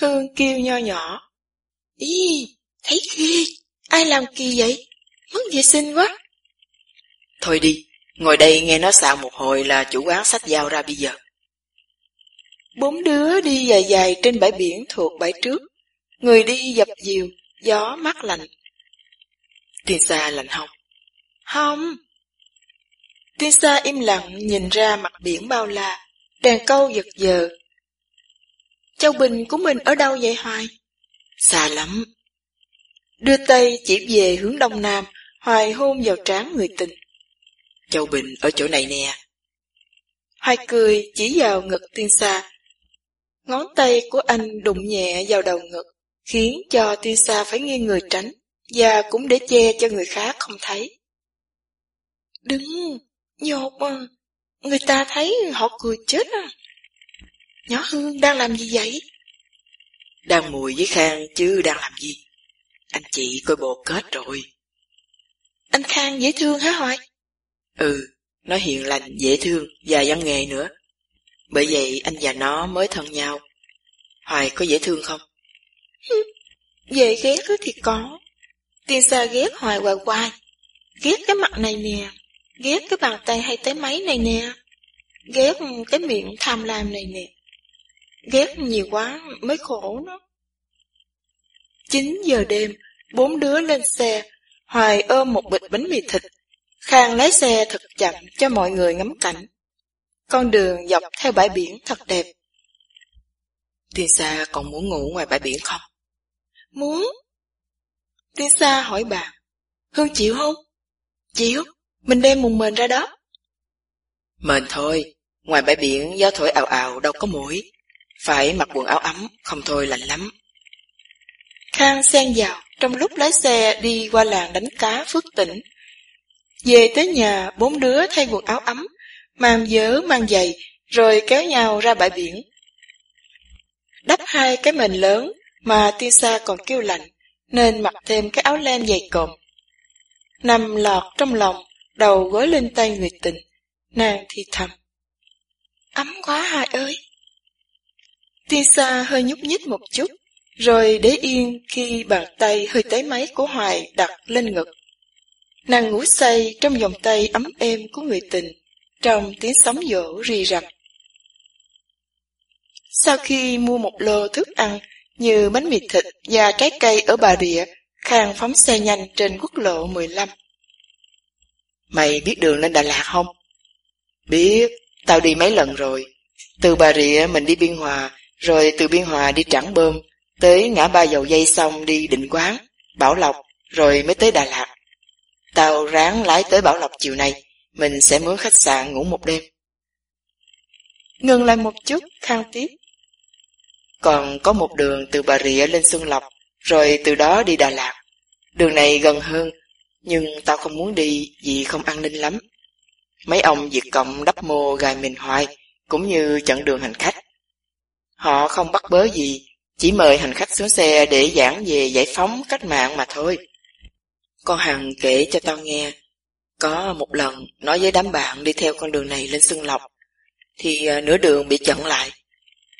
A: Hương kêu nho nhỏ. Ý, thấy ghê, ai làm kỳ vậy? Mất vệ sinh quá. Thôi đi, ngồi đây nghe nó xạo một hồi là chủ quán sách dao ra bây giờ. Bốn đứa đi dài dài trên bãi biển thuộc bãi trước. Người đi dập dìu, gió mát lạnh. Tiên xa lạnh không? Không. Tiên xa im lặng nhìn ra mặt biển bao la, đèn câu giật giờ. Châu Bình của mình ở đâu vậy Hoài? Xa lắm. Đưa tay chỉ về hướng đông nam, Hoài hôn vào trán người tình. Châu Bình ở chỗ này nè. Hoài cười chỉ vào ngực tiên xa. Ngón tay của anh đụng nhẹ vào đầu ngực, khiến cho tiên xa phải nghiêng người tránh, và cũng để che cho người khác không thấy. Đừng, nhột à, người ta thấy họ cười chết à. Nhỏ Hương đang làm gì vậy? Đang mùi với Khang chứ đang làm gì? Anh chị coi bộ kết rồi. Anh Khang dễ thương hả Hoài? Ừ, nó hiền lành, dễ thương và văn nghề nữa. Bởi vậy anh và nó mới thân nhau. Hoài có dễ thương không? Về ghét thì có. Tiên xa ghét Hoài hoài hoài. Ghét cái mặt này nè. Ghét cái bàn tay hay cái máy này nè. Ghét cái miệng tham lam này nè. Ghét nhiều quá mới khổ nó. 9 giờ đêm, bốn đứa lên xe, Hoài ôm một bịch bánh mì thịt. Khang lái xe thật chậm cho mọi người ngắm cảnh. Con đường dọc theo bãi biển thật đẹp. Tiên Sa còn muốn ngủ ngoài bãi biển không? Muốn. Tiên Sa hỏi bà, Hương chịu không? Chịu, mình đem mùng mền ra đó. Mền thôi, ngoài bãi biển gió thổi ào ào đâu có mũi. Phải mặc quần áo ấm, không thôi lạnh lắm. Khang xen vào, trong lúc lái xe đi qua làng đánh cá phước tỉnh. Về tới nhà, bốn đứa thay quần áo ấm, mang dớ mang giày, rồi kéo nhau ra bãi biển. Đắp hai cái mền lớn, mà tiên sa còn kêu lạnh, nên mặc thêm cái áo len dày cộm. Nằm lọt trong lòng, đầu gối lên tay người tình, nàng thì thầm. Ấm quá hai ơi! Tiên xa hơi nhúc nhích một chút, rồi để yên khi bàn tay hơi tới máy của Hoài đặt lên ngực. Nàng ngủ say trong vòng tay ấm êm của người tình, trong tiếng sóng dỗ rì rầm. Sau khi mua một lô thức ăn như bánh mì thịt và trái cây ở Bà Rịa, Khang phóng xe nhanh trên quốc lộ 15. Mày biết đường lên Đà Lạt không? Biết, tao đi mấy lần rồi. Từ Bà Rịa mình đi Biên Hòa, rồi từ Biên Hòa đi Trảng Bơm, tới ngã ba dầu dây xong đi Định Quán, Bảo Lộc, rồi mới tới Đà Lạt. Tao ráng lái tới Bảo Lộc chiều nay, mình sẽ mướn khách sạn ngủ một đêm. Ngừng lại một chút, Khang tiếp. Còn có một đường từ Bà Rịa lên Xuân Lộc, rồi từ đó đi Đà Lạt. Đường này gần hơn, nhưng tao không muốn đi vì không an ninh lắm. Mấy ông Việt Cộng đắp mô gài mình hoài, cũng như chặn đường hành khách. Họ không bắt bớ gì, chỉ mời hành khách xuống xe để giảng về giải phóng cách mạng mà thôi. Con Hằng kể cho tao nghe, có một lần nói với đám bạn đi theo con đường này lên Xuân Lộc, thì ờ, nửa đường bị chặn lại.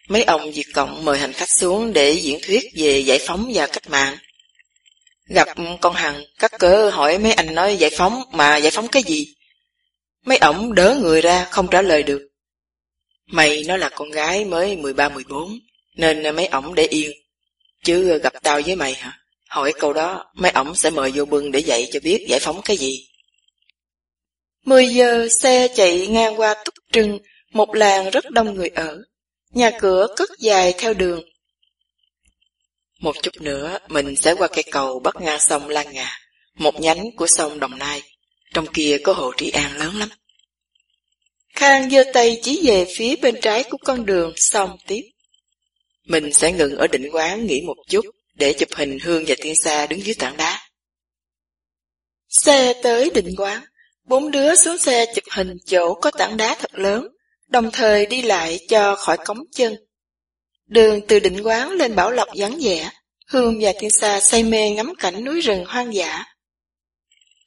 A: Mấy ông Việt Cộng mời hành khách xuống để diễn thuyết về giải phóng và cách mạng. Gặp con Hằng, các cớ hỏi mấy anh nói giải phóng mà giải phóng cái gì? Mấy ổng đỡ người ra không trả lời được. Mày nó là con gái mới 13-14, nên mấy ổng để yên. Chứ gặp tao với mày hả? Hỏi câu đó, mấy ổng sẽ mời vô bưng để dạy cho biết giải phóng cái gì. 10 giờ xe chạy ngang qua Túc Trưng, một làng rất đông người ở. Nhà cửa cất dài theo đường. Một chút nữa, mình sẽ qua cây cầu bắc ngang sông Lan Ngà, một nhánh của sông Đồng Nai. Trong kia có hồ Trị An lớn lắm. Khang giơ tay chỉ về phía bên trái của con đường, xong tiếp. Mình sẽ ngừng ở đỉnh quán nghỉ một chút, để chụp hình Hương và Tiên Sa đứng dưới tảng đá. Xe tới định quán, bốn đứa xuống xe chụp hình chỗ có tảng đá thật lớn, đồng thời đi lại cho khỏi cống chân. Đường từ định quán lên Bảo Lộc vắng vẻ, Hương và thiên Sa say mê ngắm cảnh núi rừng hoang dã.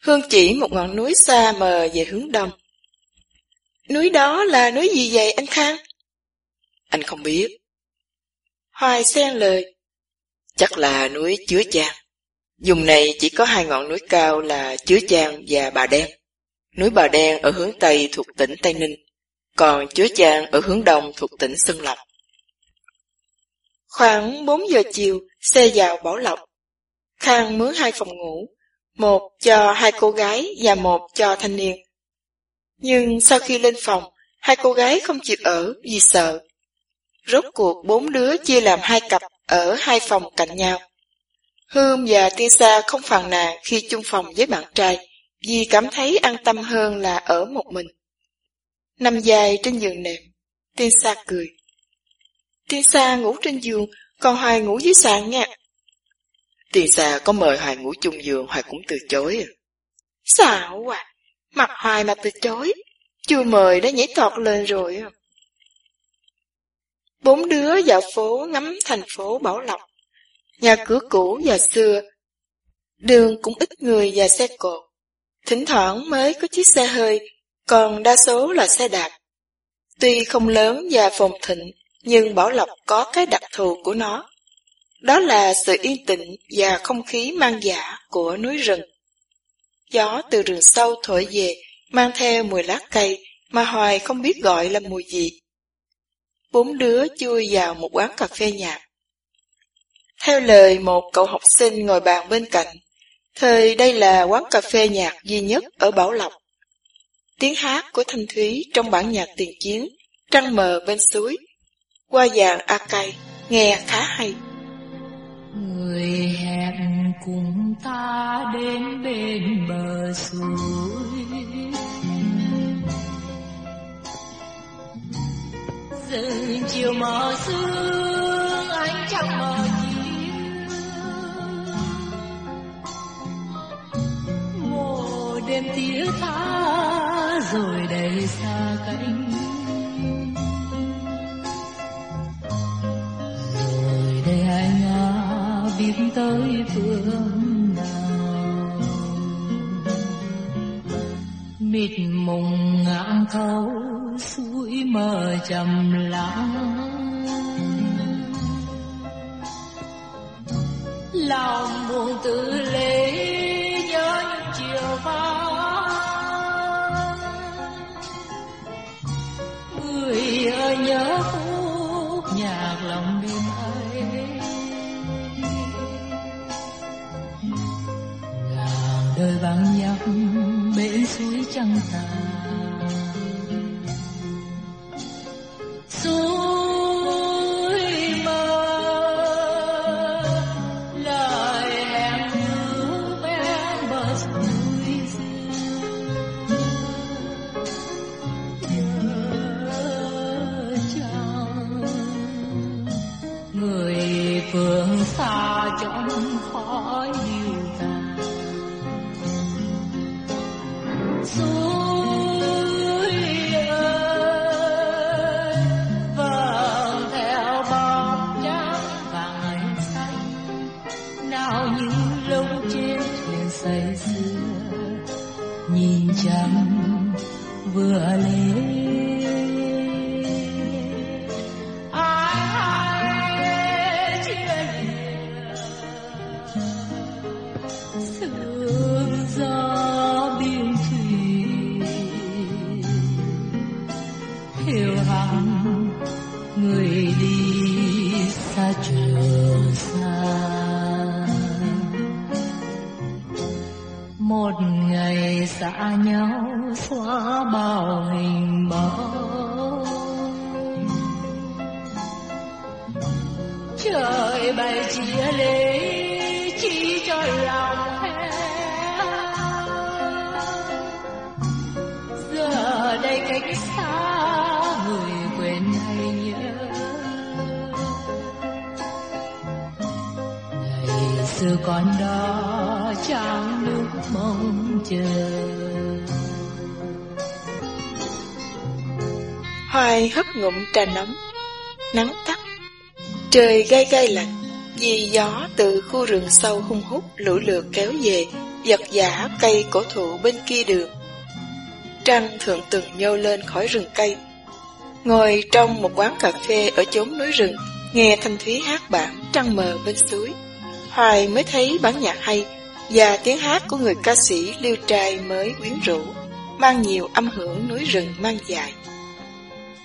A: Hương chỉ một ngọn núi xa mờ về hướng đông. Núi đó là núi gì vậy anh Khang? Anh không biết. Hoài xen lời. Chắc là núi Chứa Trang. Dùng này chỉ có hai ngọn núi cao là Chứa Trang và Bà Đen. Núi Bà Đen ở hướng Tây thuộc tỉnh Tây Ninh, còn Chứa chàng ở hướng Đông thuộc tỉnh Xuân Lộc. Khoảng 4 giờ chiều, xe vào Bảo Lộc. Khang mướn hai phòng ngủ, một cho hai cô gái và một cho thanh niên. Nhưng sau khi lên phòng, hai cô gái không chịu ở vì sợ. Rốt cuộc bốn đứa chia làm hai cặp ở hai phòng cạnh nhau. Hương và Tiên Sa không phàn nàn khi chung phòng với bạn trai, vì cảm thấy an tâm hơn là ở một mình. Nằm dài trên giường nệm, Tiên Sa cười. Tiên Sa ngủ trên giường, còn Hoài ngủ dưới sàn nha. Tiên Sa có mời Hoài ngủ chung giường, Hoài cũng từ chối à. Xạo à, mặt Hoài mà từ chối, chưa mời đã nhảy tọt lên rồi. Bốn đứa dạo phố ngắm thành phố Bảo Lộc nhà cửa cũ và xưa. Đường cũng ít người và xe cộ. Thỉnh thoảng mới có chiếc xe hơi, còn đa số là xe đạp. Tuy không lớn và phồn thịnh, nhưng Bảo Lộc có cái đặc thù của nó. Đó là sự yên tĩnh và không khí mang giả của núi rừng. Gió từ rừng sâu thổi về, mang theo mùi lá cây mà Hoài không biết gọi là mùi gì. Bốn đứa chui vào một quán cà phê nhạt. Theo lời một cậu học sinh ngồi bàn bên cạnh, thời đây là quán cà phê nhạc duy nhất ở Bảo Lộc. Tiếng hát của Thanh Thúy trong bản nhạc tiền chiến, trăng mờ bên suối, qua dàn a cay, nghe khá hay.
C: Người hẹn cùng ta đến bên bờ suối. Dừng chiều mờ sương ánh trăng mờ đêm tía tha rồi đầy xa cánh. Rồi đây anh ngả biết tới phương nào. Mịt mùng ngã thâu suối mờ trầm lắng lòng buồn tự lên vàng đời bể suối trăng tàn.
A: Gai gai lạnh Vì gió từ khu rừng sâu hung hút lũ lượt kéo về Giật giả cây cổ thụ bên kia đường. Tranh thượng từng nhô lên khỏi rừng cây. Ngồi trong một quán cà phê ở chốn núi rừng Nghe Thanh Thúy hát bản trăng mờ bên suối. Hoài mới thấy bản nhạc hay Và tiếng hát của người ca sĩ liêu trai mới quyến rũ Mang nhiều âm hưởng núi rừng mang dài.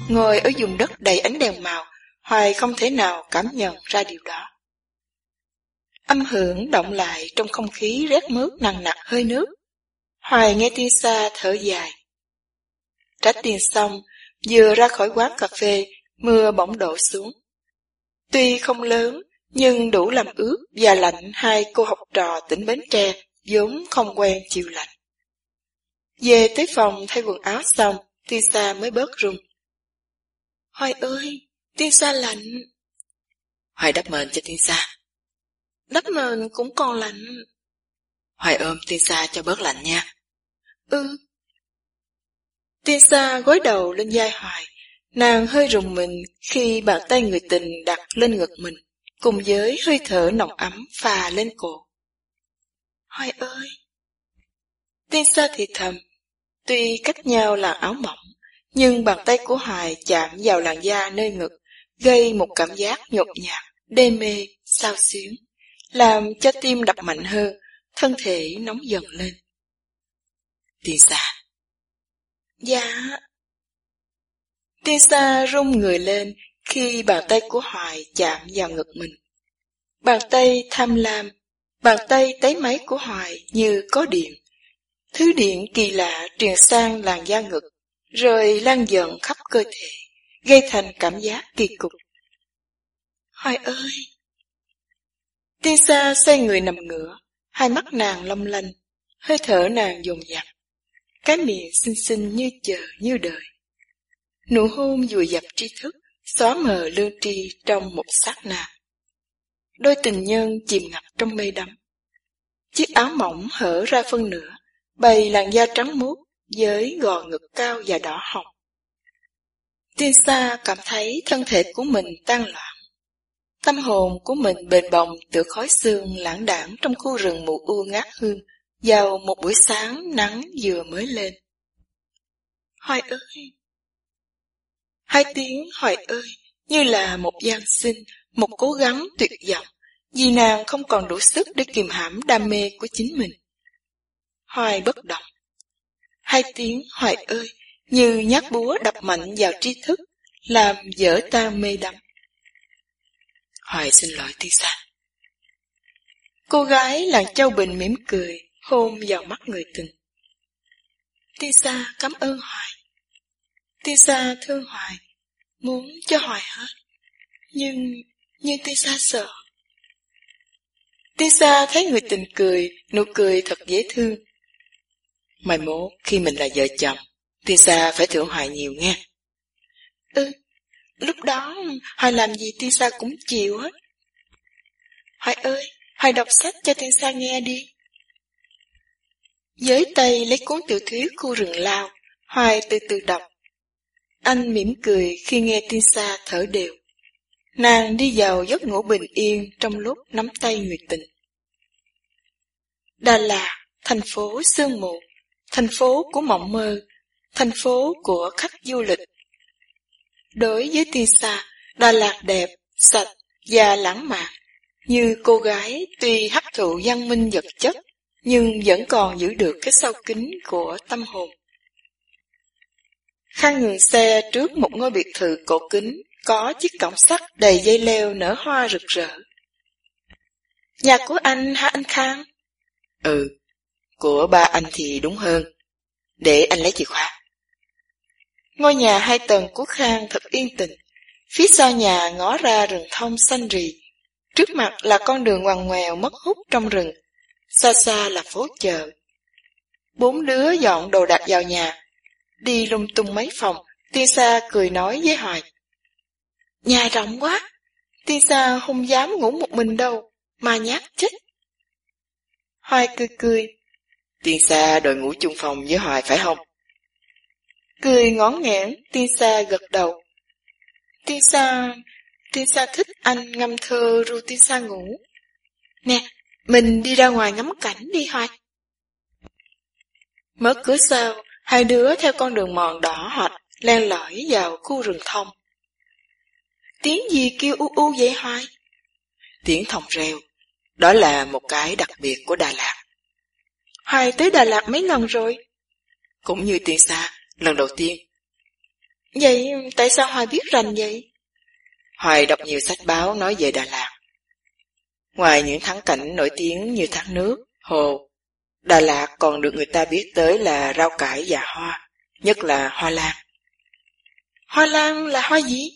A: Ngồi ở vùng đất đầy ánh đèn màu, Hoài không thể nào cảm nhận ra điều đó. Âm hưởng động lại trong không khí rét mướt nặng nặc hơi nước. Hoài nghe tiên xa thở dài. Trách tiền xong, vừa ra khỏi quán cà phê, mưa bỗng đổ xuống. Tuy không lớn, nhưng đủ làm ướt và lạnh hai cô học trò tỉnh Bến Tre, vốn không quen chịu lạnh. Về tới phòng thay quần áo xong, tiên xa mới bớt run. Hoài ơi, tiên sa lạnh. Hoài đắp mền cho tiên sa. Đắp mền cũng còn lạnh. Hoài ôm tiên sa cho bớt lạnh nha. Ừ. Tiên sa gối đầu lên vai Hoài. Nàng hơi rùng mình khi bàn tay người tình đặt lên ngực mình, cùng với hơi thở nồng ấm phà lên cổ. Hoài ơi! Tiên sa thì thầm, tuy cách nhau là áo mỏng, nhưng bàn tay của Hoài chạm vào làn da nơi ngực, gây một cảm giác nhột nhạt, đê mê, sao xuyến, làm cho tim đập mạnh hơn, thân thể nóng dần lên. Tiên xa Dạ. Tiên xa rung người lên khi bàn tay của Hoài chạm vào ngực mình. Bàn tay tham lam, bàn tay tấy máy của Hoài như có điện. Thứ điện kỳ lạ truyền sang làn da ngực rồi lan dần khắp cơ thể, gây thành cảm giác kỳ cục. Hoài ơi! Tiên sa xoay người nằm ngửa, hai mắt nàng long lanh, hơi thở nàng dồn dập, cái miệng xinh xinh như chờ như đợi. Nụ hôn dùi dập tri thức, xóa mờ lương tri trong một sát na. Đôi tình nhân chìm ngập trong mê đắm. Chiếc áo mỏng hở ra phân nửa, bày làn da trắng muốt, với gò ngực cao và đỏ hồng. Tiên Sa cảm thấy thân thể của mình tan loạn. Tâm hồn của mình bền bồng tựa khói xương lãng đảng trong khu rừng mù u ngát hương vào một buổi sáng nắng vừa mới lên. Hoài ơi! Hai tiếng hoài ơi như là một gian sinh, một cố gắng tuyệt vọng vì nàng không còn đủ sức để kiềm hãm đam mê của chính mình. Hoài bất động, Hai tiếng hoài ơi, như nhát búa đập mạnh vào tri thức, làm dở ta mê đắm. Hoài xin lỗi tiên sa. Cô gái làng Châu Bình mỉm cười, hôn vào mắt người tình. Tiên sa cảm ơn Hoài. Tiên sa thương Hoài, muốn cho Hoài hết. Nhưng, nhưng Tiên sa sợ. Tiên sa thấy người tình cười, nụ cười thật dễ thương, Mai mốt khi mình là vợ chồng, tiên sa phải thưởng Hoài nhiều nghe. Ừ, lúc đó Hoài làm gì tiên sa cũng chịu hết. Hoài ơi, Hoài đọc sách cho tiên sa nghe đi. Giới tay lấy cuốn tiểu thuyết khu rừng lao, Hoài từ từ đọc. Anh mỉm cười khi nghe tiên sa thở đều. Nàng đi vào giấc ngủ bình yên trong lúc nắm tay người tình. Đà Lạt, thành phố sương mù, thành phố của mộng mơ, thành phố của khách du lịch. Đối với tiên xa, Đà Lạt đẹp, sạch và lãng mạn, như cô gái tuy hấp thụ văn minh vật chất, nhưng vẫn còn giữ được cái sâu kín của tâm hồn. Khang ngừng xe trước một ngôi biệt thự cổ kính, có chiếc cổng sắt đầy dây leo nở hoa rực rỡ. Nhà của anh hả anh Khang? Ừ, của ba anh thì đúng hơn. Để anh lấy chìa khóa. Ngôi nhà hai tầng của Khang thật yên tĩnh. Phía sau nhà ngó ra rừng thông xanh rì. Trước mặt là con đường ngoằn ngoèo mất hút trong rừng, xa xa là phố chợ. Bốn đứa dọn đồ đạc vào nhà, đi lung tung mấy phòng, tiên sa cười nói với Hoài. Nhà rộng quá, tiên sa không dám ngủ một mình đâu, mà nhát chết. Hoài cười cười.
E: Tiên sa đòi ngủ chung phòng với Hoài phải không?
A: Cười ngón nghẽn, tiên sa gật đầu. Tiên sa, tiên sa thích anh ngâm thơ ru tiên sa ngủ. Nè, mình đi ra ngoài ngắm cảnh đi Hoài. Mở cửa sau, hai đứa theo con đường mòn đỏ hoạch len lỏi vào khu rừng thông. Tiếng gì kêu u u vậy Hoài?
E: Tiếng thông reo. Đó là một cái đặc biệt của Đà Lạt.
A: Hoài tới Đà Lạt mấy lần rồi?
E: Cũng như tiên xa, lần đầu tiên.
A: Vậy tại sao Hoài biết rành vậy?
E: Hoài đọc nhiều sách báo nói về Đà Lạt. Ngoài những thắng cảnh nổi tiếng như thác nước, hồ, Đà Lạt còn được người ta biết tới là rau cải và hoa, nhất là hoa lan.
A: Hoa lan là hoa gì?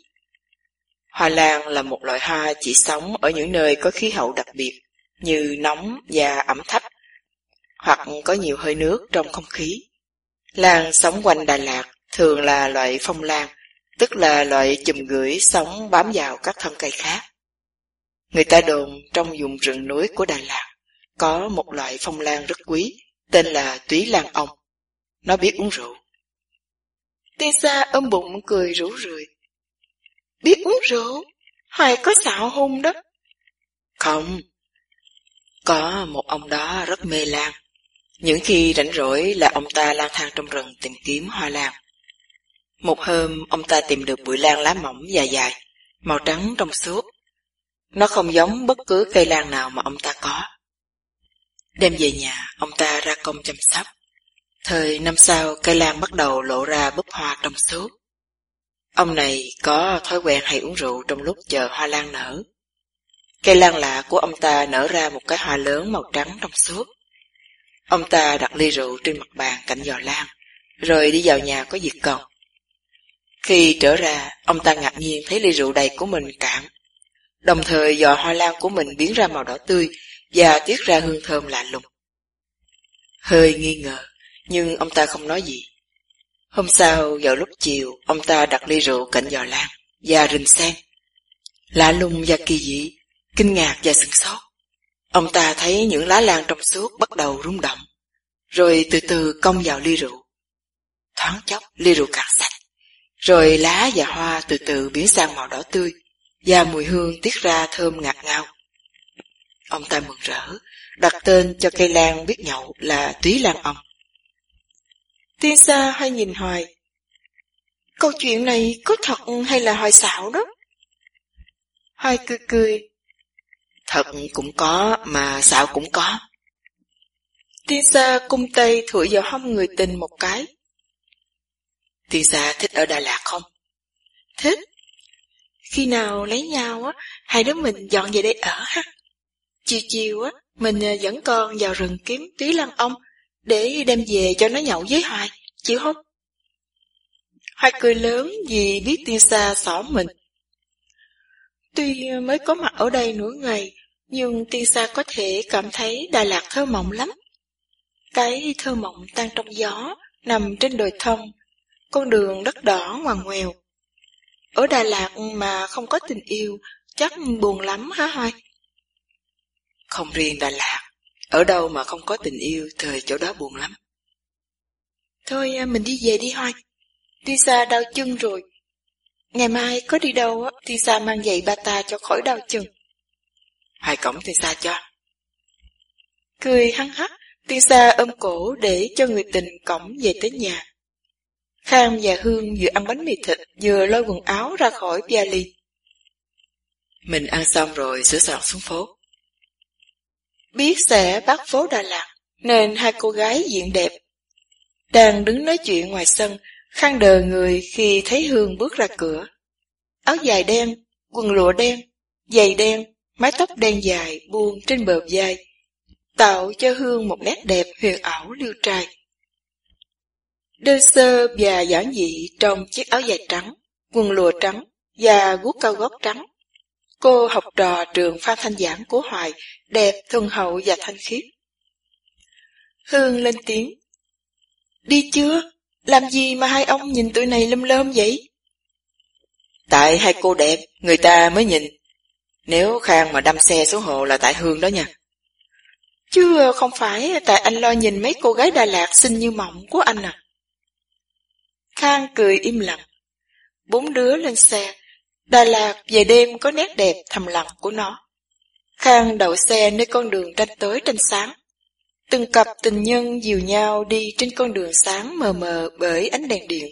E: Hoa lan là một loại hoa chỉ sống ở những nơi có khí hậu đặc biệt, như nóng và ẩm thấp, hoặc có nhiều hơi nước trong không khí. Lan sống quanh Đà Lạt thường là loại phong lan, tức là loại chùm gửi sống bám vào các thân cây khác. Người ta đồn trong vùng rừng núi của Đà Lạt có một loại phong lan rất quý, tên là túy lan ông. Nó biết uống rượu.
A: Tiên sa ôm bụng cười rủ rượi. Biết uống rượu? Hoài có xạo hung đó.
E: Không. Có một ông đó rất mê lan. Những khi rảnh rỗi là ông ta lang thang trong rừng tìm kiếm hoa lan. Một hôm, ông ta tìm được bụi lan lá mỏng dài dài, màu trắng trong suốt. Nó không giống bất cứ cây lan nào mà ông ta có. Đem về nhà, ông ta ra công chăm sóc. Thời năm sau, cây lan bắt đầu lộ ra búp hoa trong suốt. Ông này có thói quen hay uống rượu trong lúc chờ hoa lan nở. Cây lan lạ của ông ta nở ra một cái hoa lớn màu trắng trong suốt. Ông ta đặt ly rượu trên mặt bàn cạnh giò lan, rồi đi vào nhà có việc cần. Khi trở ra, ông ta ngạc nhiên thấy ly rượu đầy của mình cạn. Đồng thời giò hoa lan của mình biến ra màu đỏ tươi và tiết ra hương thơm lạ lùng. Hơi nghi ngờ, nhưng ông ta không nói gì. Hôm sau, vào lúc chiều, ông ta đặt ly rượu cạnh giò lan và rình sen. Lạ lùng và kỳ dị, kinh ngạc và sửng sốt. Ông ta thấy những lá lan trong suốt bắt đầu rung động, rồi từ từ cong vào ly rượu. Thoáng chốc, ly rượu cạn sạch, rồi lá và hoa từ từ biến sang màu đỏ tươi, và mùi hương tiết ra thơm ngạt ngào. Ông ta mừng rỡ, đặt tên cho cây lan biết nhậu là túy lan ông.
A: Tiên sa hay nhìn hoài. Câu chuyện này có thật hay là hoài xạo đó? Hoài cười cười.
E: Thật cũng có, mà xạo cũng có.
A: Tiên sa cung tay thổi vào hông người tình một cái.
E: Tiên sa thích ở Đà Lạt không?
A: Thích. Khi nào lấy nhau á, hai đứa mình dọn về đây ở ha. Chiều chiều á, mình ờ, dẫn con vào rừng kiếm túy lăng ông để đem về cho nó nhậu với Hoài, chịu không? Hoài cười lớn vì biết tiên Sa xỏ mình. Tuy ờ, mới có mặt ở đây nửa ngày, nhưng tiên xa có thể cảm thấy Đà Lạt thơ mộng lắm. Cái thơ mộng tan trong gió, nằm trên đồi thông, con đường đất đỏ ngoằn ngoèo. Ở Đà Lạt mà không có tình yêu, chắc buồn lắm hả Hoài?
E: Không riêng Đà Lạt, ở đâu mà không có tình yêu, thời chỗ đó buồn lắm.
A: Thôi à, mình đi về đi Hoài. Tisa đau chân rồi. Ngày mai có đi đâu á, Tisa mang giày ba ta cho khỏi đau chân.
E: Hai cổng Tisa cho.
A: Cười hăng hắc, tiên xa ôm cổ để cho người tình cổng về tới nhà. Khang và Hương vừa ăn bánh mì thịt, vừa lôi quần áo ra khỏi vali.
E: Mình ăn xong rồi sửa soạn xuống phố.
A: Biết sẽ bắt phố Đà Lạt, nên hai cô gái diện đẹp. Đang đứng nói chuyện ngoài sân, khang đờ người khi thấy Hương bước ra cửa. Áo dài đen, quần lụa đen, giày đen, mái tóc đen dài buông trên bờ vai, tạo cho Hương một nét đẹp huyền ảo lưu trai. Đơn sơ và giản dị trong chiếc áo dài trắng, quần lụa trắng và guốc cao gót trắng. Cô học trò trường Phan Thanh Giảng của Hoài, đẹp, thuần hậu và thanh khiết. Hương lên tiếng. Đi chưa? Làm gì mà hai ông nhìn tụi này lâm lơm vậy?
E: Tại hai cô đẹp, người ta mới nhìn. Nếu Khang mà đâm xe xuống hồ là tại Hương đó nha.
A: Chứ không phải tại anh lo nhìn mấy cô gái Đà Lạt xinh như mộng của anh à. Khang cười im lặng. Bốn đứa lên xe. Đà Lạt về đêm có nét đẹp thầm lặng của nó. Khang đậu xe nơi con đường tranh tối tranh sáng. Từng cặp tình nhân dìu nhau đi trên con đường sáng mờ mờ bởi ánh đèn điện.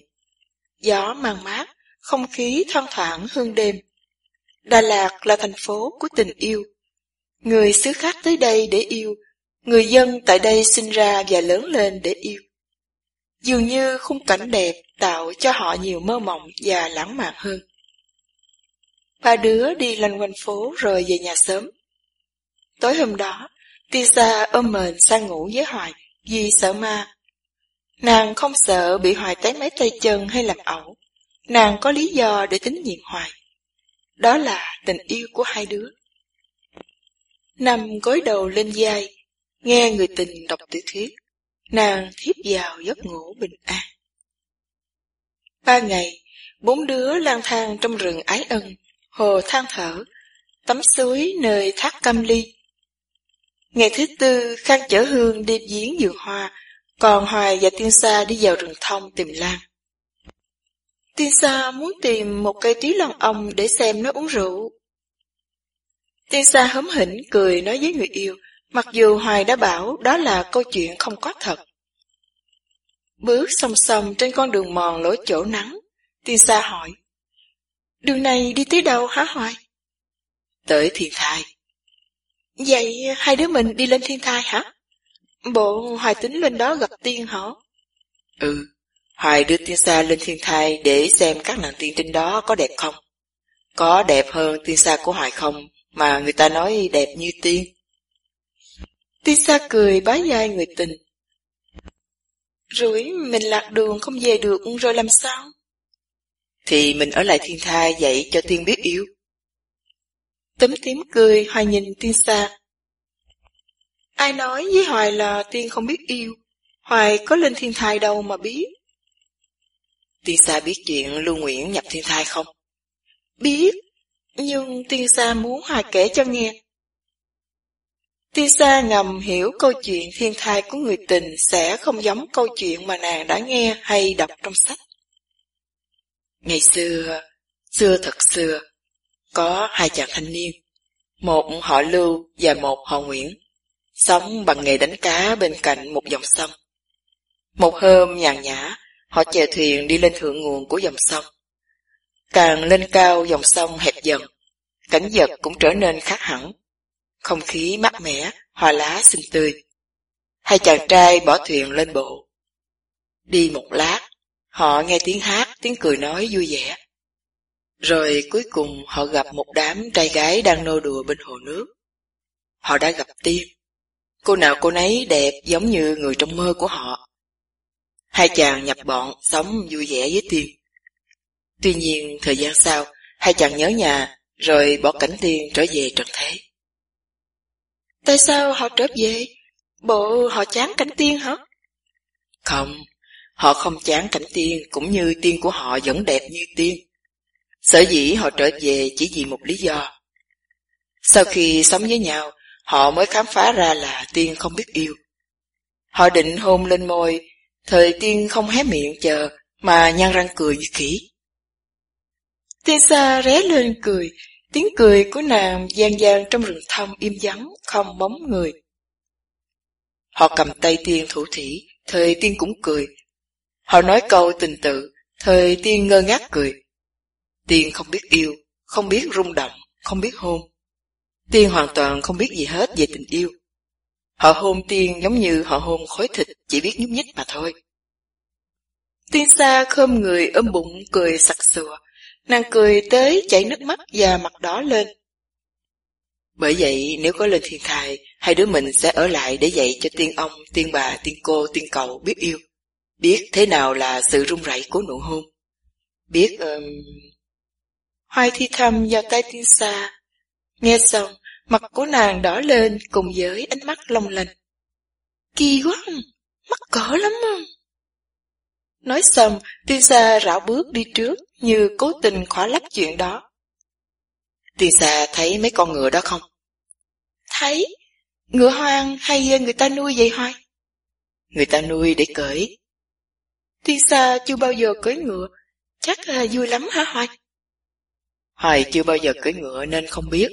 A: Gió mang mát, không khí thoang thoảng hương đêm. Đà Lạt là thành phố của tình yêu. Người xứ khác tới đây để yêu, người dân tại đây sinh ra và lớn lên để yêu. Dường như khung cảnh đẹp tạo cho họ nhiều mơ mộng và lãng mạn hơn. Ba đứa đi lanh quanh phố rồi về nhà sớm. Tối hôm đó, Tisa ôm mền sang ngủ với Hoài vì sợ ma. Nàng không sợ bị Hoài té mấy tay chân hay làm ẩu. Nàng có lý do để tính nhiệm Hoài. Đó là tình yêu của hai đứa. Nằm gối đầu lên vai, nghe người tình đọc tiểu thuyết, nàng thiếp vào giấc ngủ bình an. Ba ngày, bốn đứa lang thang trong rừng ái ân, hồ than thở, tắm suối nơi thác cam ly. Ngày thứ tư, Khang chở Hương đi giếng vườn hoa, còn Hoài và Tiên Sa đi vào rừng thông tìm Lan. Tiên Sa muốn tìm một cây tí lon ong để xem nó uống rượu. Tiên Sa hớm hỉnh cười nói với người yêu, mặc dù Hoài đã bảo đó là câu chuyện không có thật. Bước song song trên con đường mòn lối chỗ nắng, Tiên Sa hỏi, Đường này đi tới đâu hả Hoài?
E: Tới thiên thai.
A: Vậy hai đứa mình đi lên thiên thai hả? Bộ Hoài tính lên đó gặp tiên hả?
E: Ừ, Hoài đưa tiên sa lên thiên thai để xem các nàng tiên trên đó có đẹp không. Có đẹp hơn tiên sa của Hoài không, mà người ta nói đẹp như tiên.
A: Tiên sa cười bá dai người tình. Rồi mình lạc đường không về được, rồi làm sao?
E: Thì mình ở lại thiên thai dạy cho tiên biết yêu.
A: Tấm tím cười, Hoài nhìn tiên sa. Ai nói với Hoài là tiên không biết yêu? Hoài có lên thiên thai đâu mà biết.
E: Tiên Sa biết chuyện Lưu Nguyễn nhập thiên thai không?
A: Biết, nhưng Tiên Sa muốn Hoài kể cho nghe. Tiên Sa ngầm hiểu câu chuyện thiên thai của người tình sẽ không giống câu chuyện mà nàng đã nghe hay đọc trong sách.
E: Ngày xưa, xưa thật xưa, có hai chàng thanh niên, một họ Lưu và một họ Nguyễn, sống bằng nghề đánh cá bên cạnh một dòng sông. Một hôm nhàn nhã, Họ chèo thuyền đi lên thượng nguồn của dòng sông. Càng lên cao dòng sông hẹp dần, cảnh vật cũng trở nên khác hẳn. Không khí mát mẻ, hoa lá xinh tươi. Hai chàng trai bỏ thuyền lên bộ. Đi một lát, họ nghe tiếng hát, tiếng cười nói vui vẻ. Rồi cuối cùng họ gặp một đám trai gái đang nô đùa bên hồ nước. Họ đã gặp tiên. Cô nào cô nấy đẹp giống như người trong mơ của họ. Hai chàng nhập bọn sống vui vẻ với Tiên. Tuy nhiên thời gian sau, hai chàng nhớ nhà rồi bỏ cảnh Tiên trở về trần thế.
A: Tại sao họ trở về? Bộ họ chán cảnh Tiên hả?
E: Không, họ không chán cảnh Tiên cũng như Tiên của họ vẫn đẹp như Tiên. Sở dĩ họ trở về chỉ vì một lý do. Sau khi sống với nhau, họ mới khám phá ra là Tiên không biết yêu. Họ định hôn lên môi Thời tiên không hé miệng chờ, mà nhăn răng cười như khỉ.
A: Tiên xa ré lên cười, tiếng cười của nàng gian gian trong rừng thông im vắng, không bóng người.
E: Họ cầm tay tiên thủ thỉ, thời tiên cũng cười. Họ nói câu tình tự, thời tiên ngơ ngác cười. Tiên không biết yêu, không biết rung động, không biết hôn. Tiên hoàn toàn không biết gì hết về tình yêu. Họ hôn tiên giống như họ hôn khối thịt chỉ biết nhúc nhích mà thôi.
A: Tiên xa khom người ôm bụng cười sặc sùa Nàng cười tới chảy nước mắt và mặt đỏ lên.
E: Bởi vậy nếu có lên thiên thai, hai đứa mình sẽ ở lại để dạy cho tiên ông, tiên bà, tiên cô, tiên cậu biết yêu. Biết thế nào là sự run rẩy của nụ hôn. Biết... Um...
A: Hoài thi thầm vào tay tiên xa, Nghe xong, mặt của nàng đỏ lên cùng với ánh mắt long lanh. Kỳ quá, mắc cỡ lắm? Nói xong, tiên xa rảo bước đi trước như cố tình khỏa lấp chuyện đó.
E: Tiên xa thấy mấy con ngựa đó không?
A: Thấy, ngựa hoang hay người ta nuôi vậy hoài?
E: Người ta nuôi để cởi.
A: Tiên xa chưa bao giờ cưỡi ngựa, chắc là vui lắm hả Hoài?
E: Hoài chưa bao giờ cưỡi ngựa nên không biết.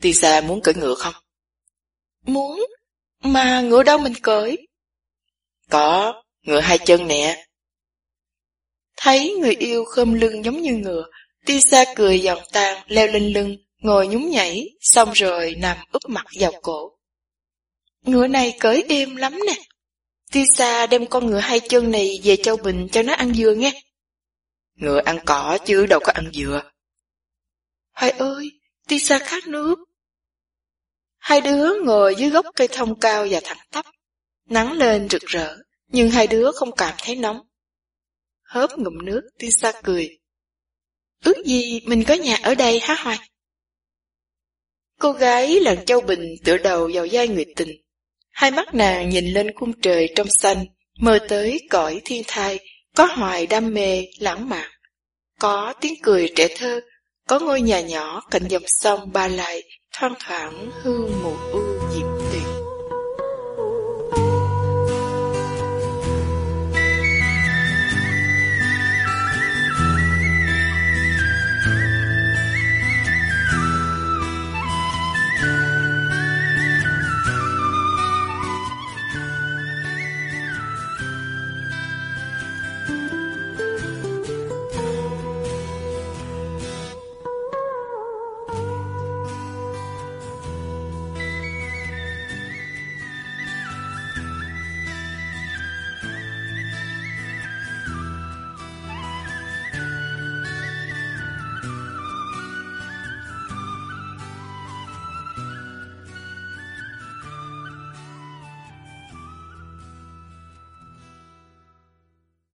E: Tiên xa muốn cưỡi ngựa không?
A: Muốn, mà ngựa đâu mình cưỡi?
E: Có, ngựa hai chân nè.
A: Thấy người yêu khom lưng giống như ngựa, Tiên xa cười giòn tan, leo lên lưng, ngồi nhún nhảy, xong rồi nằm úp mặt vào cổ. Ngựa này cởi êm lắm nè. Tisa đem con ngựa hai chân này về Châu Bình cho nó ăn dừa nghe.
E: Ngựa ăn cỏ chứ đâu có ăn dừa.
A: Hoài ơi, Tisa khát nước. Hai đứa ngồi dưới gốc cây thông cao và thẳng tắp. Nắng lên rực rỡ, nhưng hai đứa không cảm thấy nóng. Hớp ngụm nước, Tisa cười. Ước gì mình có nhà ở đây hả Hoài? Cô gái làng Châu Bình tựa đầu vào vai người tình. Hai mắt nàng nhìn lên khung trời trong xanh, mơ tới cõi thiên thai, có hoài đam mê, lãng mạn. Có tiếng cười trẻ thơ, có ngôi nhà nhỏ cạnh dòng sông ba lại, thoang thoảng hương mù u dịp